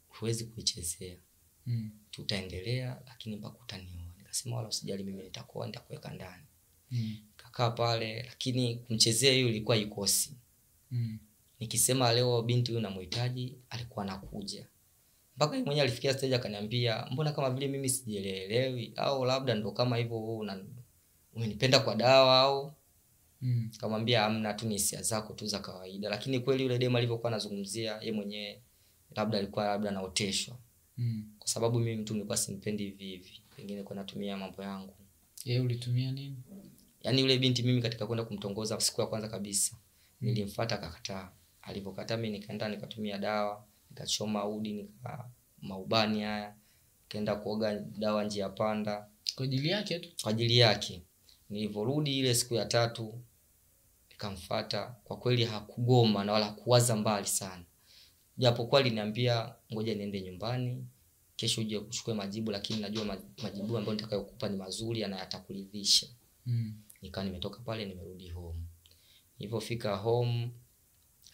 huwezi kuichezea. Mm. tutaendelea lakini mpaka utanioa nikasema wala usijali mimi nitakuoa nitakuweka ndani. Mm. Kakaa pale lakini kumchezea hiyo ilikuwa ikosi Mm. nikisema leo binti huyu namhitaji alikuwa anakuja mpaka mwenye alifikia stage akaniambia mbona kama vile mimi sijielewi au labda ndo kama hivyo una umenipenda kwa dawa au Mm. kamwambia amna tu ni hisia zako tu za kawaida lakini kweli yule dema alivyokuwa anazungumzia ye mwenyewe labda alikuwa labda anaoteshwa Mm. kwa sababu mimi mtu nilikuwa simpendi hivi hivi pengine kwa natumia mambo yangu ye ulitumia nini? Yaani yule binti mimi katika kwenda kumtongoza siku ya kwanza kabisa nilimfuata akakataa. Alivyokataa mi nikaenda nikatumia dawa nikachoma udi nika maubani haya nikaenda kuoga dawa njia panda. Kwa ajili yake tu. kwa ajili yake. Nilivyorudi ile siku ya tatu nikamfata kwa kweli hakugoma na wala hakuwaza mbali sana. Japokuwa aliniambia ngoja niende nyumbani kesho uje kuchukua majibu lakini najua majibu ambayo nitakayokupa ni mazuri na yatakuridhisha. Mm. Nikawa nimetoka pale nimerudi home. Nilivyofika home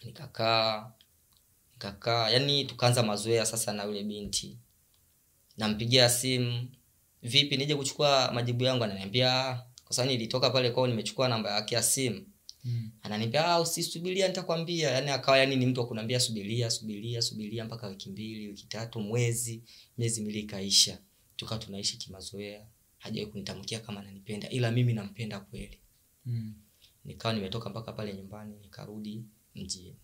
nikakaa nikakaa. Yani tukaanza mazoea sasa na yule binti. Nampigia simu vipi nije kuchukua majibu yangu? Ananiambia kwa sababu nilitoka pale kwao nimechukua namba yake ya simu. Mm. ananiambia ah usisubiria nitakwambia. Yani akawa yani ni mtu akunambia subiria subiria subiria mpaka wiki mbili wiki tatu mwezi miezi miwili ikaisha. Tukawa tunaishi kimazoea hajawahi kunitamkia kama ananipenda ila mimi nampenda kweli Mm. nikawa nimetoka mpaka pale nyumbani nikarudi mjini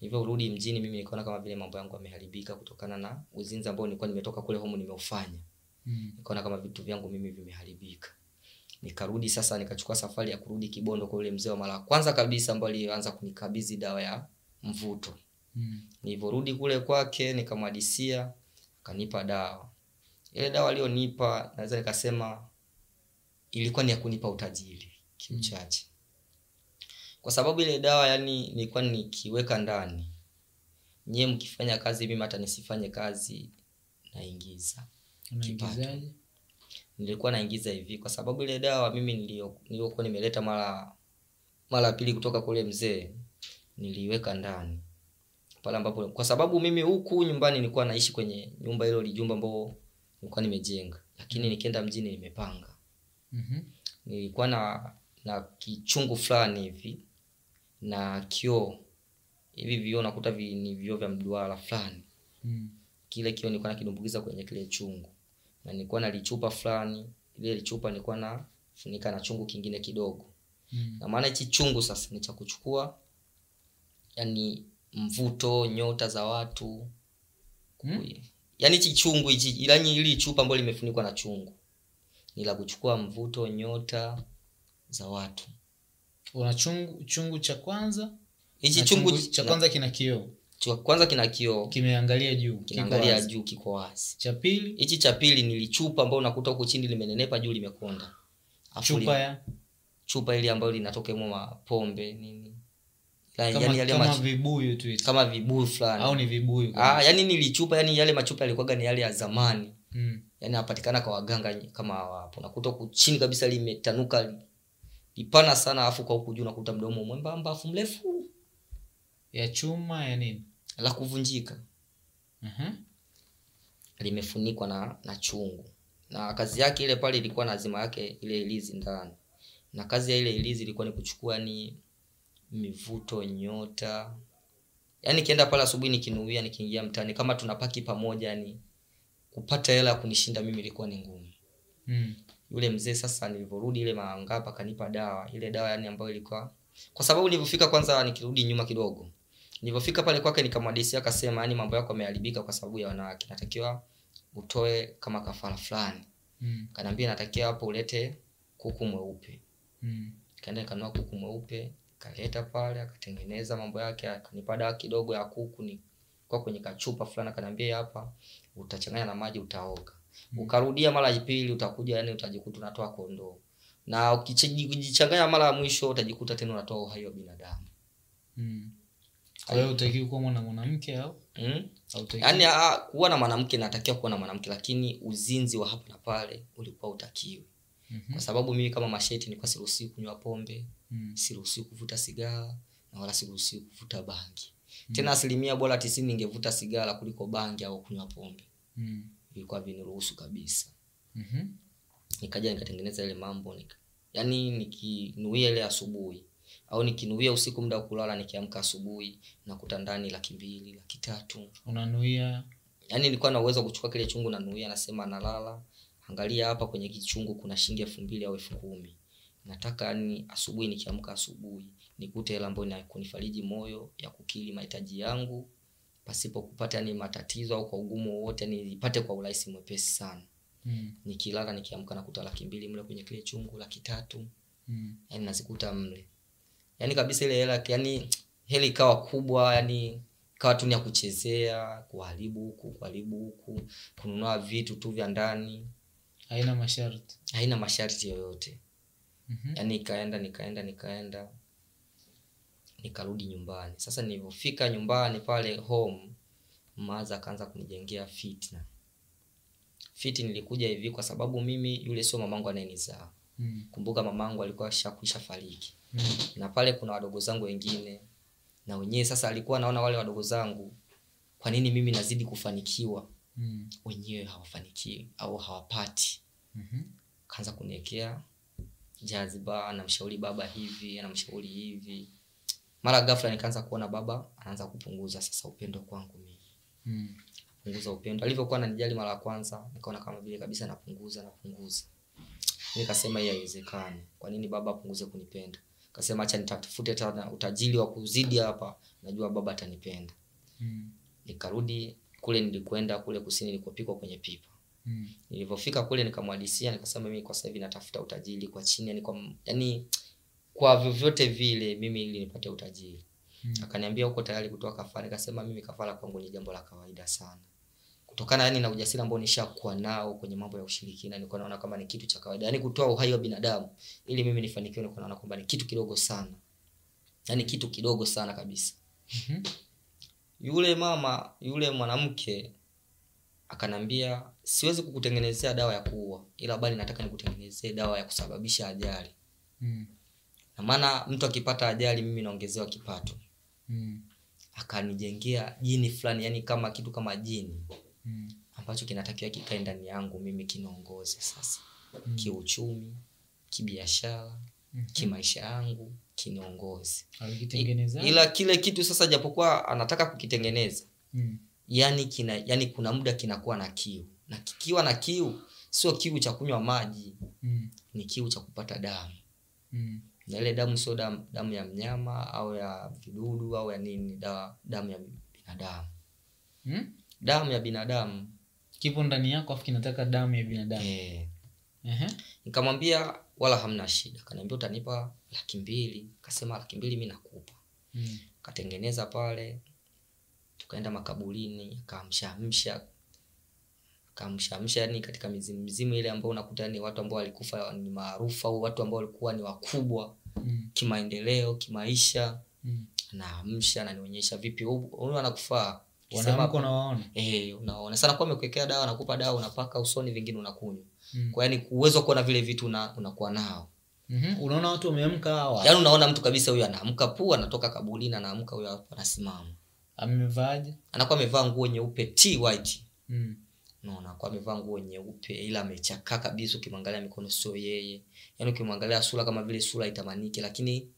hivyo urudi mjini mimi nikaona kama vile mambo yangu yameharibika kutokana na uzinzi ambao nilikuwa nimetoka kule homu nimeufanya Mm. nikaona kama vitu vyangu mimi vimeharibika nikarudi sasa nikachukua safari ya kurudi kibondo kwa yule mzee wa mara ya kwanza kabisa ambaye alianza kunikabidhi dawa ya mvuto Mm. nilivyorudi kule kwake nikamwadisia akanipa dawa ile dawa aliyonipa naweza nikasema ilikuwa ni ya kunipa utajiri kimchache. Kwa sababu ile dawa yani nilikuwa nikiweka ndani nyie mkifanya kazi mimi hata nisifanye kazi naingiza. Unaingizaje? nilikuwa naingiza hivi kwa sababu ile dawa mimi niliyokuwa nimeleta mara mara pili kutoka kule mzee niliiweka ndani. Pale ambapo kwa sababu mimi huku nyumbani nilikuwa naishi kwenye nyumba hilo lijumba ambao nilikuwa nimejenga. Lakini nikienda mjini nimepanga. Mhm. nilikuwa na na kichungu fulani hivi na kioo. Hivi vioo nakuta vi, ni vioo vya mduara fulani. Mm. kile kioo nilikuwa nakidumbukiza kwenye kile chungu. Na nilikuwa na lichupa fulani. Ile lichupa nilikuwa na funika na chungu kingine kidogo. Mm. na maana hichi chungu sasa ni cha kuchukua yani mvuto nyota za watu. Mm. Yani hichi chungu hichi yani ili chupa ambayo limefunikwa na chungu ni la kuchukua mvuto nyota za watu. Una chungu chungu cha kwanza hichi chungu, chungu cha kwanza kina kioo. Cha kwanza kina kioo. Kimeangalia juu kinaangalia juu kiko wazi. Cha pili? Hichi cha pili ni lichupa ambayo unakuta huko chini limenenepa juu limekonda. Chupa ya? Chupa ile ambayo linatoka mwa pombe nini vibuyu tu kama vibuyu fulani. Vibuyu ah, yani nilichupa yani yale machupa yalikuwaga ni yale ya zamani. Mm. yani anapatikana kwa waganga kama wapo nakuta chini kabisa limetanuka li- lipana sana afu kwa huku juu nakuta mdomo mwembamba afu mrefu. Ya chuma ya nini? La kuvunjika. Uh-huh. limefunikwa na na chungu. Na kazi yake ile pale ilikuwa na azima yake ile ilizi ndani. Na kazi ya ile ilizi ilikuwa ni kuchukua ni mivuto nyota yani nikienda pale asubuhi nikinuia nikiingia mtani kama tunapaki pamoja yani kupata hela ya kunishinda mimi ilikuwa ni ngumu mm. yule mzee sasa nilivyorudi ile maangapa akanipa dawa ile dawa yani ambayo ilikuwa kwa sababu nilivyofika kwanza nikirudi nyuma kidogo nilivyofika pale kwake nikamwadisia akasema yani mambo yako yameharibika kwa sababu ya wanawake natakiwa utoe kama kafara fulani Mm. kanaambia natakiwa hapo ulete kuku mweupe Mm. kaenda kanua kuku mweupe kaleta pale akatengeneza mambo yake akanipa dawa kidogo ya kuku ni kwa kwenye kachupa fulani akaniambia hapa utachanganya na maji utaoga. Ukarudia mara ya pili utakuja yani utajikuta unatoa kondoo. Na ukijichanganya mara ya mwisho utajikuta tena unatoa uhai wa binadamu. Mm. Kwa hiyo kuwa na mwanamke au? Mm? yani, yaani ah, kuwa na mwanamke natakiwa kuwa na mwanamke lakini uzinzi wa hapa na pale ulikuwa utakiwi Mm-hmm. kwa sababu mimi kama masheti nilikuwa siruhusiwi kunywa pombe Mm. siruhusiwi kuvuta sigara na wala siruhusiwi kuvuta bangi mm. tena asilimia bora tisini ningevuta sigara kuliko bangi au kunywa pombe Mm. vilikuwa viniruhusu kabisa Mhm. nikaja nikatengeneza ile mambo nika, yani nikinuia ile asubuhi au nikinuia usiku muda wa kulala nikiamka asubuhi nakuta ndani laki mbili laki tatu unanuia yaani nilikuwa na uwezo wa kuchukua kile chungu nanuia nasema nalala angalia hapa kwenye kichungu kuna shilingi elfu mbili au elfu kumi nataka ni asubuhi nikiamka asubuhi nikute hela ambayo na kunifariji moyo ya kukili mahitaji yangu pasipo kupata ni matatizo au kwa ugumu wowote nipate kwa urahisi mwepesi sana. Mm. nikilala nikiamka nakuta laki mbili mle kwenye kile chungu laki tatu. Mm. yani nazikuta mle. Yani kabisa ile hela yani hela ikawa kubwa yani ikawa tu ni ya kuchezea kuharibu huku kuharibu huku kununua vitu tu vya ndani. Haina masharti. Haina masharti yoyote Mhm. yani ikaenda nikaenda nikaenda nikarudi nyumbani sasa nilivyofika nyumbani pale home maza akaanza kunijengea fitna fiti nilikuja hivi kwa sababu mimi yule sio mamangu anayenizaa Mm. kumbuka mamangu alikuwa shakwisha fariki Mm. na pale kuna wadogo zangu wengine na wenyewe sasa alikuwa naona wale wadogo zangu kwa nini mimi nazidi kufanikiwa Mm. wenyewe hawafanikiwi au hawapati mm-hmm. kaanza kuniwekea jaziba anamshauri baba hivi anamshauri hivi. Mara ghafla nikaanza kuona baba anaanza kupunguza sasa upendo kwangu mimi. Mm. punguza upendo. Alivyokuwa ananijali mara ya kwanza nikaona kama vile kabisa napunguza napunguza. Nikasema hii haiwezekani. Kwa nini baba apunguze kunipenda? Kasema acha nitafute tena utajiri wa kuzidi hapa najua baba atanipenda. Mm. nikarudi kule nilikwenda kule kusini nilikopikwa kwenye pipa Mm. nilivyofika kule nikamwadisia nikasema mimi kwa sasa hivi natafuta utajiri kwa chini yani kwa yani kwa vyovyote vile mimi ili nipate utajiri Mm. akaniambia uko tayari kutoa kafara nikasema mimi kafara kwangu ni jambo la kawaida sana kutokana yani na ujasiri ambao nishakuwa nao kwenye mambo ya ushirikina nilikuwa naona kama ni kitu cha kawaida yani kutoa uhai wa binadamu ili mimi nifanikiwe nilikuwa naona kwamba ni kitu kidogo sana yani kitu kidogo sana kabisa Mm -hmm. yule mama yule mwanamke akanambia siwezi kukutengenezea dawa ya kuua ila bali nataka nikutengenezee dawa ya kusababisha ajali Mm. na maana mtu akipata ajali mimi naongezewa kipato Mm. akanijengea jini fulani yani kama kitu kama jini Mm. ambacho kinatakiwa kikae ndani yangu mimi kinaongoze sasa mm. kiuchumi kibiashara kimaisha yangu kiniongoze ila kile kitu sasa japokuwa anataka kukitengeneza Mm. Yani kina yani kuna muda kinakuwa na kiu na kikiwa na kiu sio kiu cha kunywa maji Mm. ni kiu cha kupata damu Mm. na ile damu sio damu, damu ya mnyama au ya vidudu au ya nini da, damu ya binadamu Mm. damu ya binadamu kipo ndani yako afu kinataka damu ya binadamu eh. Ehe. nikamwambia wala hamna shida kaniambia utanipa laki mbili kasema laki mbili mi nakupa Mm. katengeneza pale tukaenda makaburini akaamshaamsha akaamshaamsha yani katika mizimu mizimu ile ambayo unakuta ni watu ambao walikufa ni maarufu au watu ambao walikuwa ni wakubwa Mm. kimaendeleo kimaisha Mm. naamsha nanionyesha vipi huyu anakufaa eh unaona sana kwa amekuwekea dawa nakupa dawa unapaka usoni vingine unakunywa Mm. kwa yani uwezo wa kuona vile vitu una, unakuwa nao Mhm. unaona watu wameamka hawa yaani unaona mtu kabisa huyu anaamka pua anatoka kabulini anaamka huyu anasimama amevaaje anakuwa amevaa nguo nyeupe t white Mm. naona kwa amevaa nguo nyeupe ila amechakaa kabisa ukimwangalia mikono sio yeye yaani ukimwangalia sura kama vile sura itamaniki lakini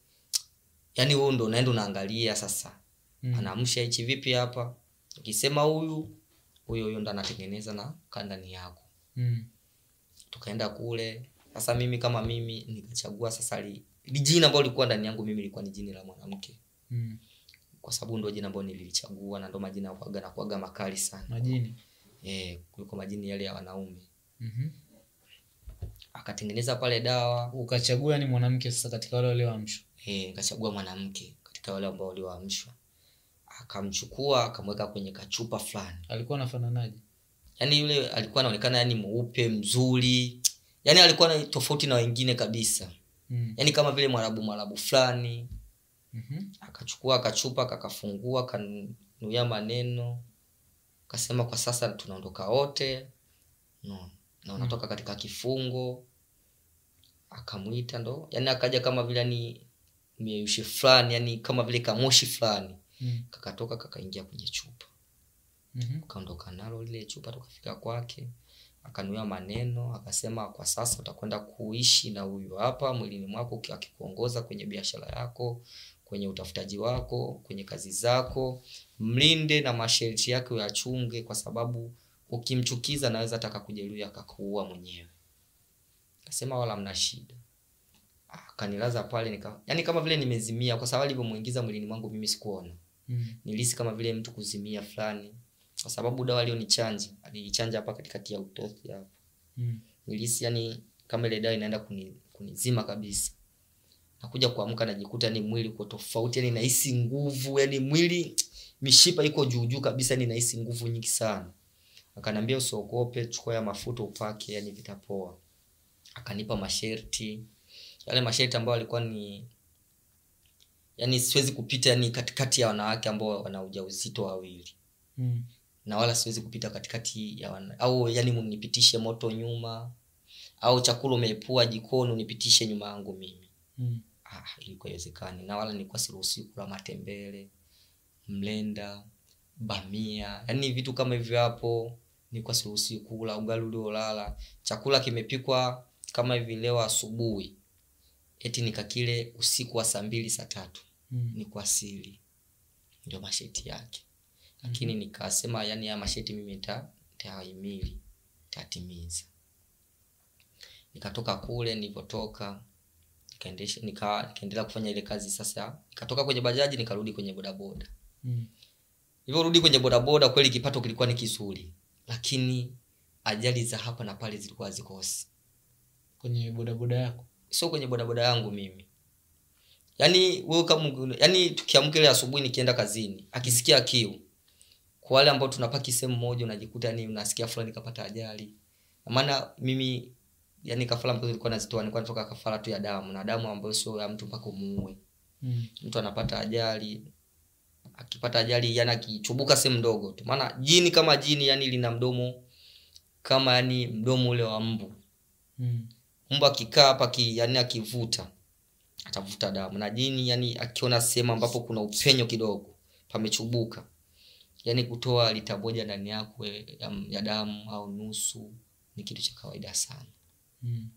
yaani wewe ndo unaenda unaangalia sasa Mm. anaamsha hichi vipi hapa ukisema huyu huyo huyo ndo anatengeneza na kandani yako Mm. tukaenda kule sasa mimi kama mimi nikachagua sasa li, li jina ambalo lilikuwa ndani yangu mimi lilikuwa ni jini la mwanamke Mm. Kwa sababu ndo jina ambalo nililichagua na ndo majina kuaga na kuaga makali sana. Majini? Eh kuliko majini yale ya wanaume. Mhm. akatengeneza pale dawa. Ukachagua ni mwanamke sasa katika wale walioamshwa? Eh nikachagua mwanamke katika wale ambao walioamshwa. Akamchukua akamweka kwenye kachupa fulani. Alikuwa anafananaje? Yaani yule alikuwa anaonekana yani mweupe mzuri. Yani alikuwa na tofauti na wengine kabisa. Mm. yani kama vile mwarabu mwarabu fulani Mhm. akachukua akachupa kakafungua kanuia maneno kasema kwa sasa tunaondoka wote no. na unatoka mm. katika kifungo akamwita ndo yani akaja kama vile ni mieushi fulani yani kama vile kamoshi fulani Mm. kakatoka kakaingia kwenye chupa Mhm. kaondoka nalo lile chupa tukafika kwake akanuia maneno akasema kwa sasa utakwenda kuishi na huyu hapa mwilini mwako akikuongoza kwenye biashara yako kwenye utafutaji wako kwenye kazi zako mlinde na masharti yake uyachunge kwa sababu ukimchukiza naweza taka kujeruhi akakuua mwenyewe. Akasema wala mna shida. Akanilaza pale nika yani kama vile nimezimia kwa sababu alivyomuingiza mwilini mwangu mimi sikuona. Mm. nilihisi kama vile mtu kuzimia fulani. Kwa sababu dawa alionichanja alinichanja hapa katikati ya utosi hapa. Mm. nilihisi yani kama ile dawa inaenda kuni, kunizima kabisa nakuja kuamka najikuta ni mwili uko tofauti yani nahisi nguvu yani mwili mishipa iko juu juu kabisa yani nahisi nguvu nyingi sana Akanambia usiogope chukua ya mafuta upake yani vitapoa akanipa masharti yale masharti ambayo alikuwa ni yani siwezi kupita yani katikati ya wanawake ambao wana ujauzito wawili Mm. na wala siwezi kupita katikati ya wana, au yani mnipitishe moto nyuma au chakula umeepua jikoni unipitishe nyuma yangu mimi Mm. Ah, ilikuwa haiwezekani, na wala nilikuwa siruhusiwi kula matembele mlenda bamia. Yaani vitu kama hivyo hapo nilikuwa siruhusiwi kula ugali uliolala. Chakula kimepikwa kama hivi leo asubuhi. Eti nikakile usiku wa saa mbili saa tatu. Mm. ni kwa siri. Ndio masheti yake. Lakini mm. nikasema yani haya masheti mimi nita- nitayahimili nitatimiza nikatoka kule nilivyotoka nikaendesha nika, nikaendelea kufanya ile kazi sasa nikatoka kwenye bajaji nikarudi kwenye bodaboda. Mm. rudi kwenye bodaboda kweli kipato kilikuwa ni kizuri lakini ajali za hapa na pale zilikuwa zikosi kwenye bodaboda yako? Sio kwenye bodaboda yangu mimi. Yaani wewe kama yaani tukiamka ile asubuhi nikienda kazini akisikia kiu kwa wale ambao tunapaki sehemu moja unajikuta ni unasikia fulani kapata ajali. Na maana mimi yani kafara ambazo nilikuwa nazitoa nilikuwa natoka kafara tu ya damu na damu ambayo sio ya mtu mpaka umuue. Mm. mtu anapata ajali akipata ajali yani akichubuka sehemu ndogo tu. Maana jini kama jini yani lina mdomo kama yani mdomo ule wa mbu. Mm. mbu akikaa hapa ki, yani akivuta atavuta damu. Na jini yani akiona sehemu ambapo kuna upenyo kidogo pamechubuka yani kutoa lita moja ndani yako ya, ya damu au nusu ni kitu cha kawaida sana Mm.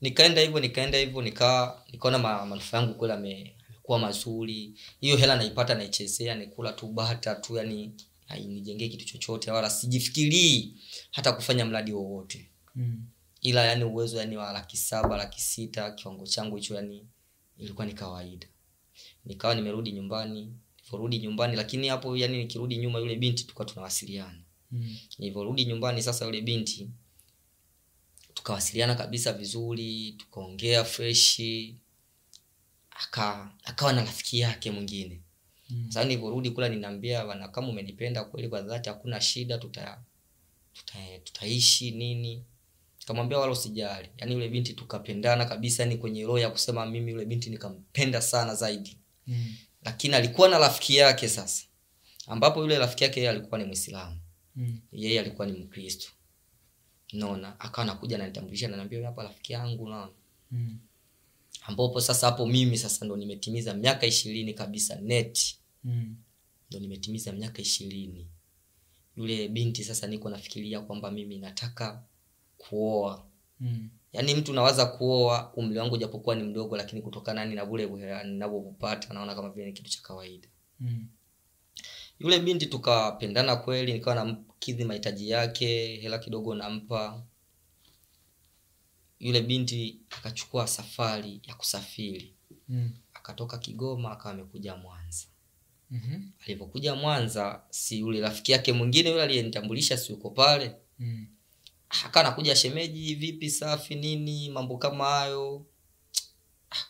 nikaenda hivyo nikaenda hivyo nikawa nikaona ma, manufaa yangu kweli amekuwa mazuri hiyo hela naipata naichezea nikula tu bata tu yani hainijengee kitu chochote wala sijifikirii hata kufanya mradi wowote Mm. ila yani uwezo yani wa laki saba laki sita kiwango changu hicho yani ilikuwa ni kawaida nikawa nimerudi nyumbani nilivyorudi nyumbani lakini hapo yani nikirudi nyuma yule binti tukawa tunawasiliana Mm. nilivyorudi nyumbani sasa yule binti tukawasiliana kabisa vizuri tukaongea freshi aka akawa na rafiki yake mwingine Mm. sasa nilivyorudi kula ninaambia bana kama umenipenda kweli kwa dhati hakuna shida tuta, tuta tutaishi nini kamwambia wala usijali yaani yule binti tukapendana kabisa ni kwenye roho ya kusema mimi yule binti nikampenda sana zaidi Mm. lakini alikuwa na rafiki yake sasa ambapo yule rafiki yake yeye alikuwa ni mwislamu Mm. yeye alikuwa ni mkristo naona akawa nakuja nanitambulisha nanaambia "Huyu hapa rafiki yangu naona Mm. ambapo sasa hapo mimi sasa ndo nimetimiza miaka ishirini kabisa net Mm. ndo nimetimiza miaka ishirini yule binti sasa niko nafikiria kwamba mimi nataka kuoa Mm. yaani mtu nawaza kuoa umri wangu japokuwa ni mdogo lakini kutokana na vule ninavyopata naona kama vile ni kitu cha kawaida Mm. yule binti tukapendana kweli nikawa namkidhi mahitaji yake hela kidogo nampa yule binti akachukua safari ya kusafiri Mm. akatoka kigoma akawa amekuja mwanza mm-hmm. alivyokuja mwanza si yule rafiki yake mwingine yule aliyenitambulisha si yuko pale Mm. akawa nakuja shemeji vipi safi nini mambo kama hayo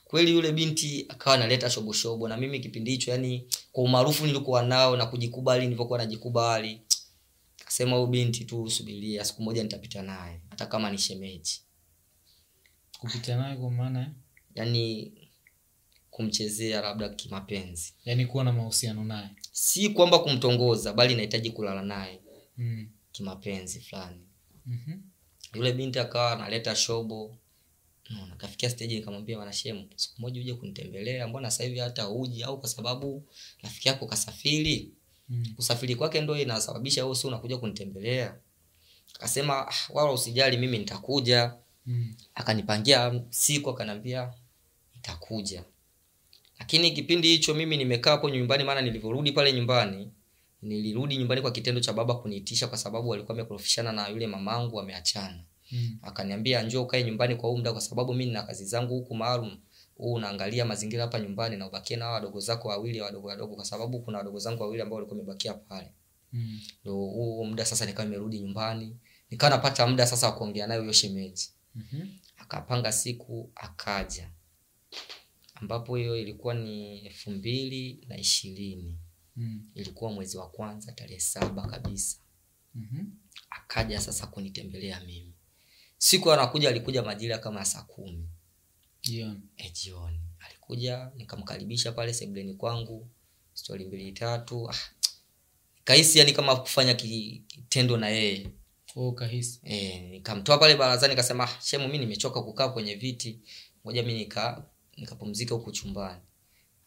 kweli yule binti akawa analeta shoboshobo na mimi kipindi hicho yani kwa umaarufu nilikuwa nao na kujikubali nilivyokuwa najikubali akasema huyu binti tu subiria siku moja nitapita naye hata kama ni shemeji. Kupita naye kwa maana yani kumchezea labda kimapenzi. Yaani kuwa na mahusiano naye. Si kwamba kumtongoza bali nahitaji kulala naye mm. kimapenzi fulani. Mm-hmm. yule binti akawa analeta shobo. No, kafikia stage nikamwambia wanashemu siku moja uje kunitembelea mbona sasa hivi hata uji au kwa sababu rafiki yako kasafiri mm. usafiri kwake ndo inasababisha wewe sio unakuja kunitembelea akasema "Ah, wala usijali mimi nitakuja mm. akanipangia siku akanambia nitakuja lakini kipindi hicho mimi nimekaa hapo nyumbani maana nilivyorudi pale nyumbani nilirudi nyumbani kwa kitendo cha baba kuniitisha kwa sababu walikuwa amekorofishana na yule mamangu wameachana mm. akaniambia njoo ukae nyumbani kwa umda muda kwa sababu mimi nina kazi zangu huku maalum huu unaangalia mazingira hapa nyumbani na ubakie na wadogo zako wawili wadogo wadogo kwa sababu kuna wadogo zangu wawili ambao walikuwa wamebakia pale mm. ndio huo muda sasa nikawa nimerudi nyumbani nikawa napata muda sasa wa kuongea naye huyo shemeji Mm -hmm. akapanga siku akaja ambapo hiyo ilikuwa ni elfu mbili na ishirini mm. ilikuwa mwezi wa kwanza tarehe saba kabisa Mm -hmm. akaja sasa kunitembelea mimi siku anakuja alikuja majira kama saa kumi jioni. E, jioni. Alikuja nikamkaribisha pale sebleni kwangu stori mbili tatu. Ah, kahisi yani kama kufanya ki- kitendo na yeye. Oh, kahisi e, nikamtoa pale barazani nikasema ah, shemu mi nimechoka kukaa kwenye viti. Moja mi nika nikapumzika huku chumbani.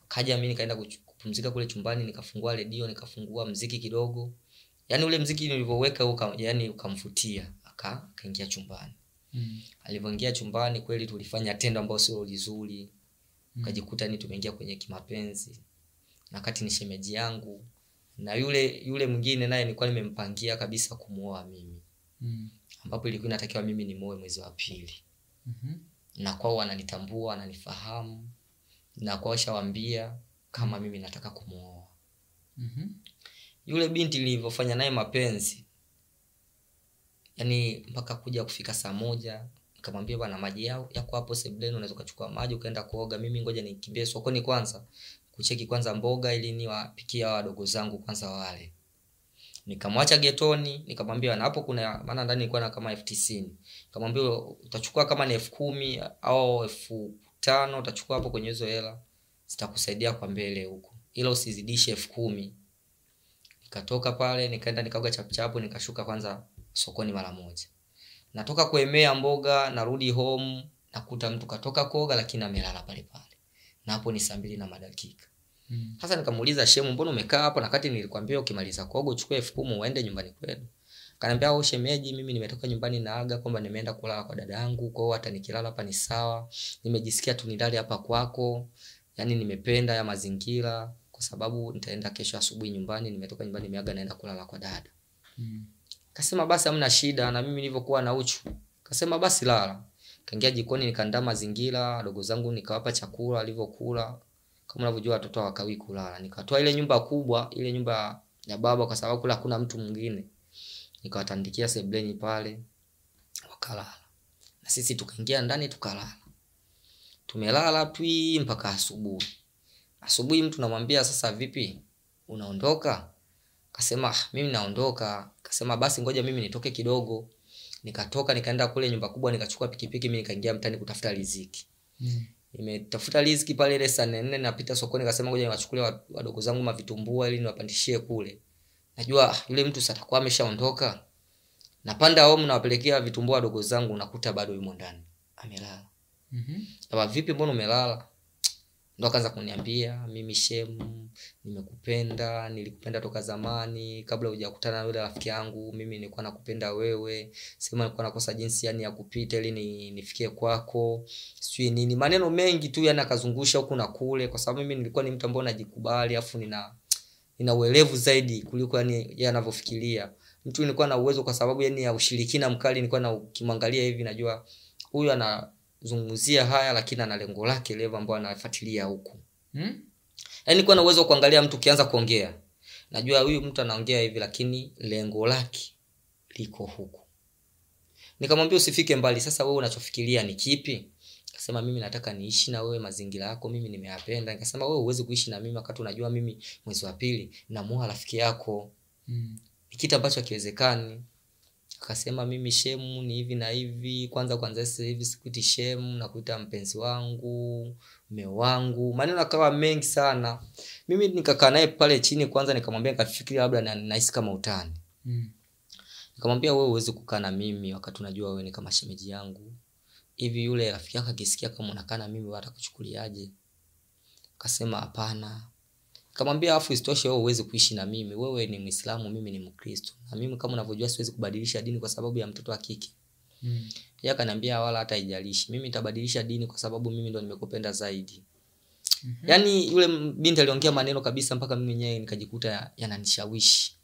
Kaja mi nikaenda kupumzika kule chumbani nikafungua redio nikafungua mziki kidogo. Yani ule mziki nilivyoweka yani ukamvutia. Akaingia chumbani mm. alivyoingia chumbani kweli tulifanya tendo ambayo sio lizuri ukajikuta ni tumeingia kwenye kimapenzi na kati ni shemeji yangu na yule yule mwingine naye nilikuwa nimempangia kabisa kumuoa mimi mm. ambapo ilikuwa inatakiwa mimi nimuoe mwezi wa pili mm-hmm. na kwao wananitambua ananifahamu na kwao shawambia kama mimi nataka kumuoa mm-hmm. yule binti nilivyofanya naye mapenzi yani mpaka kuja kufika saa moja kamwambia bwana maji yao yako hapo sebleni unaweza ukachukua maji ukaenda kuoga. Mimi ngoja nikimbie sokoni kwanza kucheki kwanza mboga ili niwapikia wadogo zangu kwanza wale. Nikamwacha getoni nikamwambia na hapo kuna maana ndani ilikuwa na kama elfu tisini. Nikamwambia utachukua kama ni elfu kumi au elfu tano utachukua hapo kwenye hizo hela zitakusaidia kwa mbele huko. Ila usizidishe elfu kumi. Nikatoka pale nikaenda nikaoga chapuchapu nikashuka kwanza sokoni mara moja. Natoka kuemea mboga narudi home nakuta mtu katoka koga lakini amelala pale pale. Na hapo ni saa mbili na madakika. Mm. sasa nikamuuliza shemu mbona umekaa hapo na kati nilikwambia ukimaliza kuoga uchukue elfu kumi uende nyumbani kwenu. Kanaambia au shemeji mimi nimetoka nyumbani naaga kwamba nimeenda kulala kwa dada yangu kwao hata nikilala hapa ni sawa. Nimejisikia tu nilale hapa kwako yani nimependa ya mazingira kwa sababu nitaenda kesho asubuhi nyumbani nimetoka nyumbani nimeaga naenda kulala kwa dada. Mm. Kasema basi hamna shida na mimi nilivyokuwa na uchu. Kasema basi lala. Kaingia jikoni nikaandaa mazingira wadogo zangu nikawapa chakula alivyokula. kama unavyojua watoto hawakawii kulala. Nikatoa ile nyumba kubwa ile nyumba ya baba kwa sababu kula hakuna mtu mwingine. Nikawatandikia sebleni pale wakalala. Na sisi tukaingia ndani tukalala. Tumelala twi mpaka asubuhi. Asubuhi mtu namwambia sasa vipi? Unaondoka? Kasema "Ah, mimi naondoka kasema basi ngoja mimi nitoke kidogo. Nikatoka nikaenda kule nyumba kubwa nikachukua pikipiki mimi nikaingia mtani kutafuta riziki. Mm. nimetafuta riziki pale ile saa nne napita sokoni kasema ngoja niwachukulie wadogo zangu mavitumbua ili niwapandishie kule. Najua ah, yule mtu satakuwa ameshaondoka. Napanda home nawapelekea vitumbua wadogo zangu nakuta bado yumo ndani. Amelala. Mhm. Aba, vipi mbona umelala ndo akaanza kuniambia mimi shemu nimekupenda nilikupenda toka zamani kabla hujakutana na yule rafiki yangu mimi nilikuwa nakupenda wewe sema nilikuwa nakosa jinsi yani ya kupita ili ni, nifikie kwako. Sijui nini maneno mengi tu yani akazungusha huku na kule kwa sababu mimi nilikuwa ni mtu ambaye najikubali afu nina nina uelevu zaidi kuliko yani yeye anavyofikiria. Mtu nilikuwa na uwezo kwa sababu yani ya ushirikina mkali nilikuwa na ukimwangalia hivi najua huyu anazungumzia haya lakini ana lengo lake levo ambao anafuatilia huku. Mm. yaani kuwa na uwezo wa kuangalia mtu ukianza kuongea. Najua huyu mtu anaongea hivi lakini lengo lake liko huku. Nikamwambia usifike mbali sasa wewe unachofikiria ni kipi? Kasema mimi nataka niishi na wewe mazingira yako mimi nimeyapenda. Nikasema wewe huwezi kuishi na mimi wakati unajua mimi mwezi wa pili namuoa rafiki yako. Mm. ni kitu ambacho hakiwezekani akasema mimi shemu ni hivi na hivi kwanza kwanza sasa hivi sikuiti shemu nakuita mpenzi wangu mme wangu. Maneno akawa mengi sana. Mimi nikakaa naye pale chini kwanza nikamwambia nikafikiri labda na- nahisi kama utani. Mm. nikamwambia wewe uwezi kukaa na mimi wakati unajua wewe ni kama shemeji yangu. Hivi yule rafiki yako akisikia kama unakaa na mimi watakuchukuliaje akasema hapana nikamwambia afu isitoshe wewe huwezi kuishi na mimi. Wewe ni mwislamu mimi ni mkristo. Na mimi kama unavyojua siwezi kubadilisha dini kwa sababu ya mtoto wa kike. Mm. yeye akaniambia wala hata haijalishi. Mimi nitabadilisha dini kwa sababu mimi ndo nimekupenda zaidi. Mm-hmm. yaani yule binti aliongea maneno kabisa mpaka mimi mwenyewe nikajikuta yananishawishi.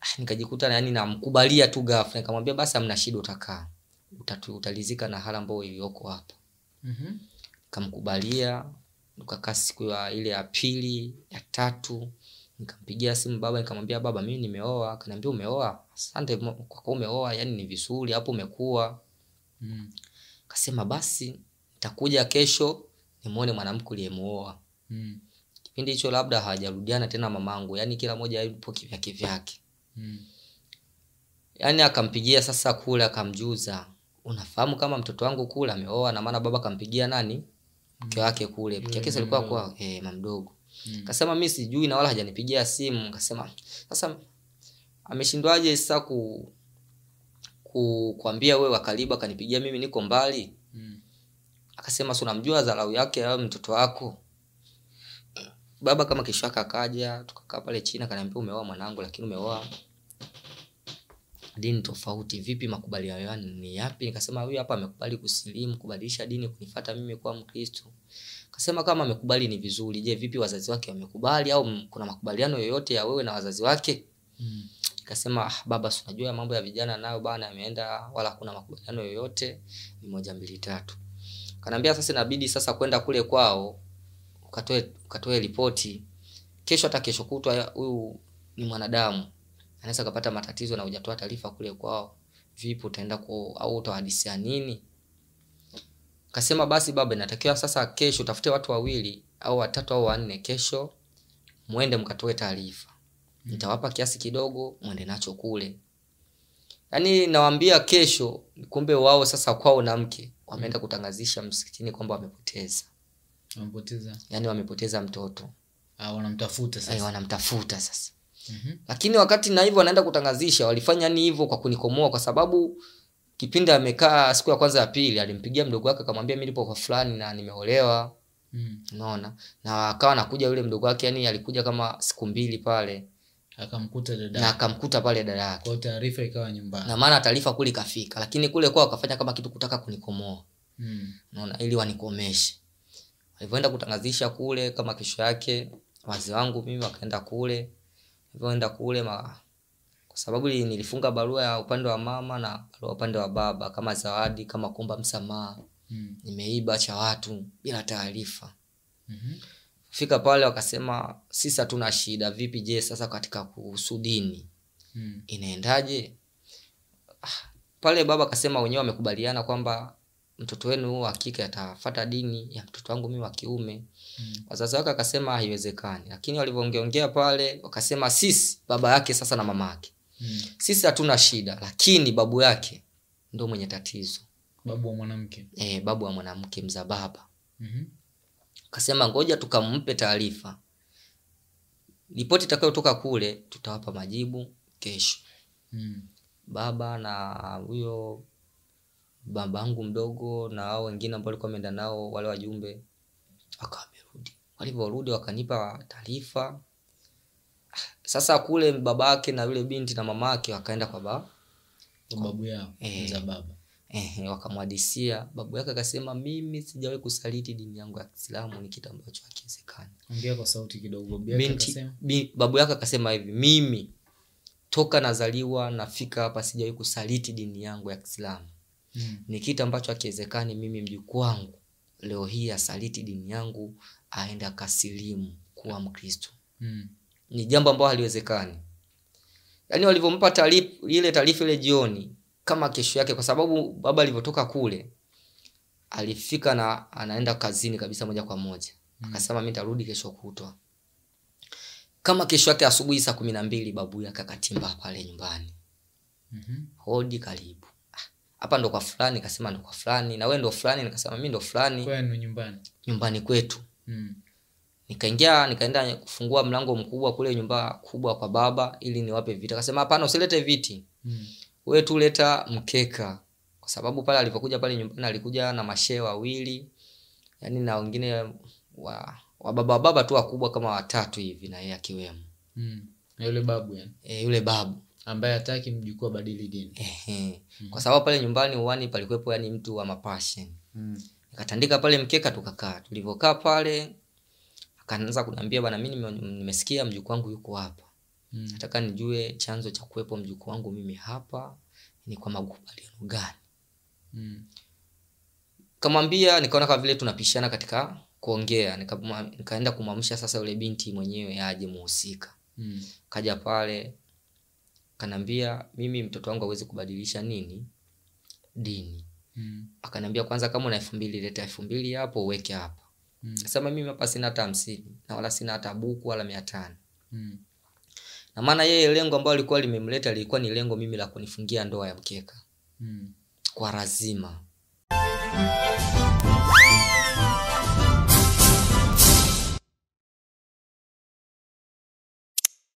Ah, nikajikuta yani namkubalia tu ghafla. Nikamwambia basi amna shida utakaa. Utalizika na hali ambayo iliyoko hapa Mhm. nikamkubalia tukakaa siku ya ile ya pili ya tatu nikampigia simu baba nikamwambia baba mimi nimeoa akaniambia umeoa asante kwako kwa kuwa umeoa yani ni vizuri hapo umekuwa Mm. kasema basi nitakuja kesho nimwone mwanamke uliyemuoa Mm. kipindi hicho labda hawajarudiana tena mamangu yani kila moja yupo kivyake vyake Mm. yani akampigia sasa kule akamjuza unafahamu kama mtoto wangu kule ameoa na maana baba akampigia nani mke wake kule. Mke wake alikuwa kwa eh, mamdogo Mm. kasema mi sijui na wala hajanipigia simu. Kasema sasa ameshindwaje sasa ku, ku kuambia wewe wakaribu akanipigia mimi niko mbali? Mm. akasema si unamjua dharau yake au mtoto wako? Baba kama kesho akaja tukakaa pale chini akaniambia umeoa mwanangu lakini umeoa dini tofauti vipi makubaliano yao ni yapi? Nikasema huyu hapa amekubali kusilimu kubadilisha dini kunifata mimi kuwa mkristo. Kasema kama amekubali ni vizuri. Je vipi wazazi wake wamekubali au kuna makubaliano yoyote ya wewe na wazazi wake? Mm. kasema ah, baba si unajua mambo ya vijana nayo bana yameenda wala kuna makubaliano yoyote ni moja mbili tatu. Kanaambia sasa inabidi sasa kwenda kule kwao ukatoe ukatoe ripoti. Kesho hata kesho kutwa huyu ni mwanadamu anaweza kupata matatizo na hujatoa taarifa kule kwao. Vipi utaenda ku au utawahadisia nini? Kasema basi baba inatakiwa sasa kesho tafute watu wawili au watatu au wanne kesho mwende mkatoe taarifa. Nitawapa kiasi kidogo mwende nacho kule. Yaani nawaambia kesho kumbe wao sasa kwao na mke wameenda kutangazisha msikitini kwamba wamepoteza. Wamepoteza. yaani wamepoteza mtoto. Ah, wanamtafuta sasa. wanamtafuta sasa Mhm. lakini wakati na hivyo wanaenda kutangazisha walifanya ni hivyo kwa kunikomoa kwa sababu kipindi amekaa siku ya kwanza ya pili alimpigia mdogo wake akamwambia mi nipo kwa fulani na nimeolewa Mm. unaona na akawa nakuja yule mdogo wake yani alikuja kama siku mbili pale Akamkuta dada. na akamkuta pale dada yake Kwa taarifa ikawa nyumbani. na maana taarifa kule ikafika lakini kule kwao wakafanya kama kitu kutaka kunikomoa Mm. unaona ili wanikomeshe alivyoenda kutangazisha kule kama kesho yake wazee wangu mimi wakaenda kule walivyoenda kule ma... kwa sababu nilifunga barua ya upande wa mama na barua upande wa baba kama zawadi kama kuomba msamaha Mm. nimeiba cha watu bila taarifa mm-hmm. fika pale wakasema sisi hatuna shida vipi je sasa katika kuhusu dini Mm. inaendaje Ah, pale baba akasema wenyewe wamekubaliana kwamba mtoto wenu wa kike atafata dini ya mtoto wangu mimi wa kiume. Wazazi wake akasema haiwezekani lakini walivyoongeongea pale wakasema sisi baba yake sasa na mama yake Mm. sisi hatuna shida lakini babu yake ndo mwenye tatizo Babu wa mwanamke. e, babu wa mwanamke mza baba Mhm. akasema ngoja tukampe taarifa ripoti itakayotoka kule tutawapa majibu kesho Mm. baba na huyo babangu mdogo na hao wengine ambao walikuwa wameenda nao wale wajumbe wamerudi walivyorudi wakanipa taarifa sasa kule babake na yule binti na mamake wakaenda kwa baba babu yao. Eh. Za baba. eh, wakamwadisia babu yake akasema mimi sijawahi kusaliti dini yangu ya kiislamu ni kitu ambacho hakiwezekani Ongea kwa sauti kidogo. Babu yake binti akasema. babu yake akasema hivi mimi toka nazaliwa nafika hapa sijawahi kusaliti dini yangu ya kiislamu Mm. ni kitu ambacho hakiwezekani mimi mjukuu wangu leo hii asaliti dini yangu aende kasilimu kuwa mkristo Mm. ni jambo ambalo haliwezekani yaani walivyompa ile taarifa ile jioni kama kesho yake kwa sababu baba alivyotoka kule alifika na anaenda kazini kabisa moja kwa moja mm. akasema mi tarudi kesho kutwa kama kesho yake asubuhi saa kumi na mbili babu yake akatimba pale nyumbani Mhm. hodi karibu hapa ndo kwa fulani kasema ndo kwa fulani na wewe ndo fulani nikasema mi ndo fulani Kwenu nyumbani. nyumbani kwetu Mm. nikaingia nikaenda kufungua mlango mkubwa kule nyumba kubwa kwa baba ili niwape viti akasema hapana usilete viti Mm. wewe tu leta mkeka kwa sababu pale alipokuja pale nyumbani alikuja na mashehe wawili yani na wengine wa, wa baba baba tu wakubwa kama watatu hivi na yeye akiwemo Mm. Na yule babu yani e, yule babu ambaye hataki mjukuu abadili dini. Ehe. kwa sababu pale nyumbani uwani palikuwepo yani mtu wa mapashen Mm. nikatandika pale mkeka tukakaa tulivyokaa pale akaanza kuniambia bana mi nimesikia mjukuu wangu yuko hapa Mm. nataka nijue chanzo cha kuwepo mjukuu wangu mimi hapa ni kwa makubaliano gani Mm. kamwambia nikaona kama vile tunapishana katika kuongea Nika- nikaenda kumwamsha sasa yule binti mwenyewe aje muhusika Mm. kaja pale kanambia mimi mtoto wangu awezi kubadilisha nini dini Mm. akanaambia kwanza kama una elfu mbili leta elfu mbili hapo uweke hapa Mm. sema mimi hapa sina hata hamsini na wala sina hata buku wala mia tano Mm. na maana yeye lengo ambayo alikuwa limemleta lilikuwa ni lengo mimi la kunifungia ndoa ya mkeka Mm. kwa lazima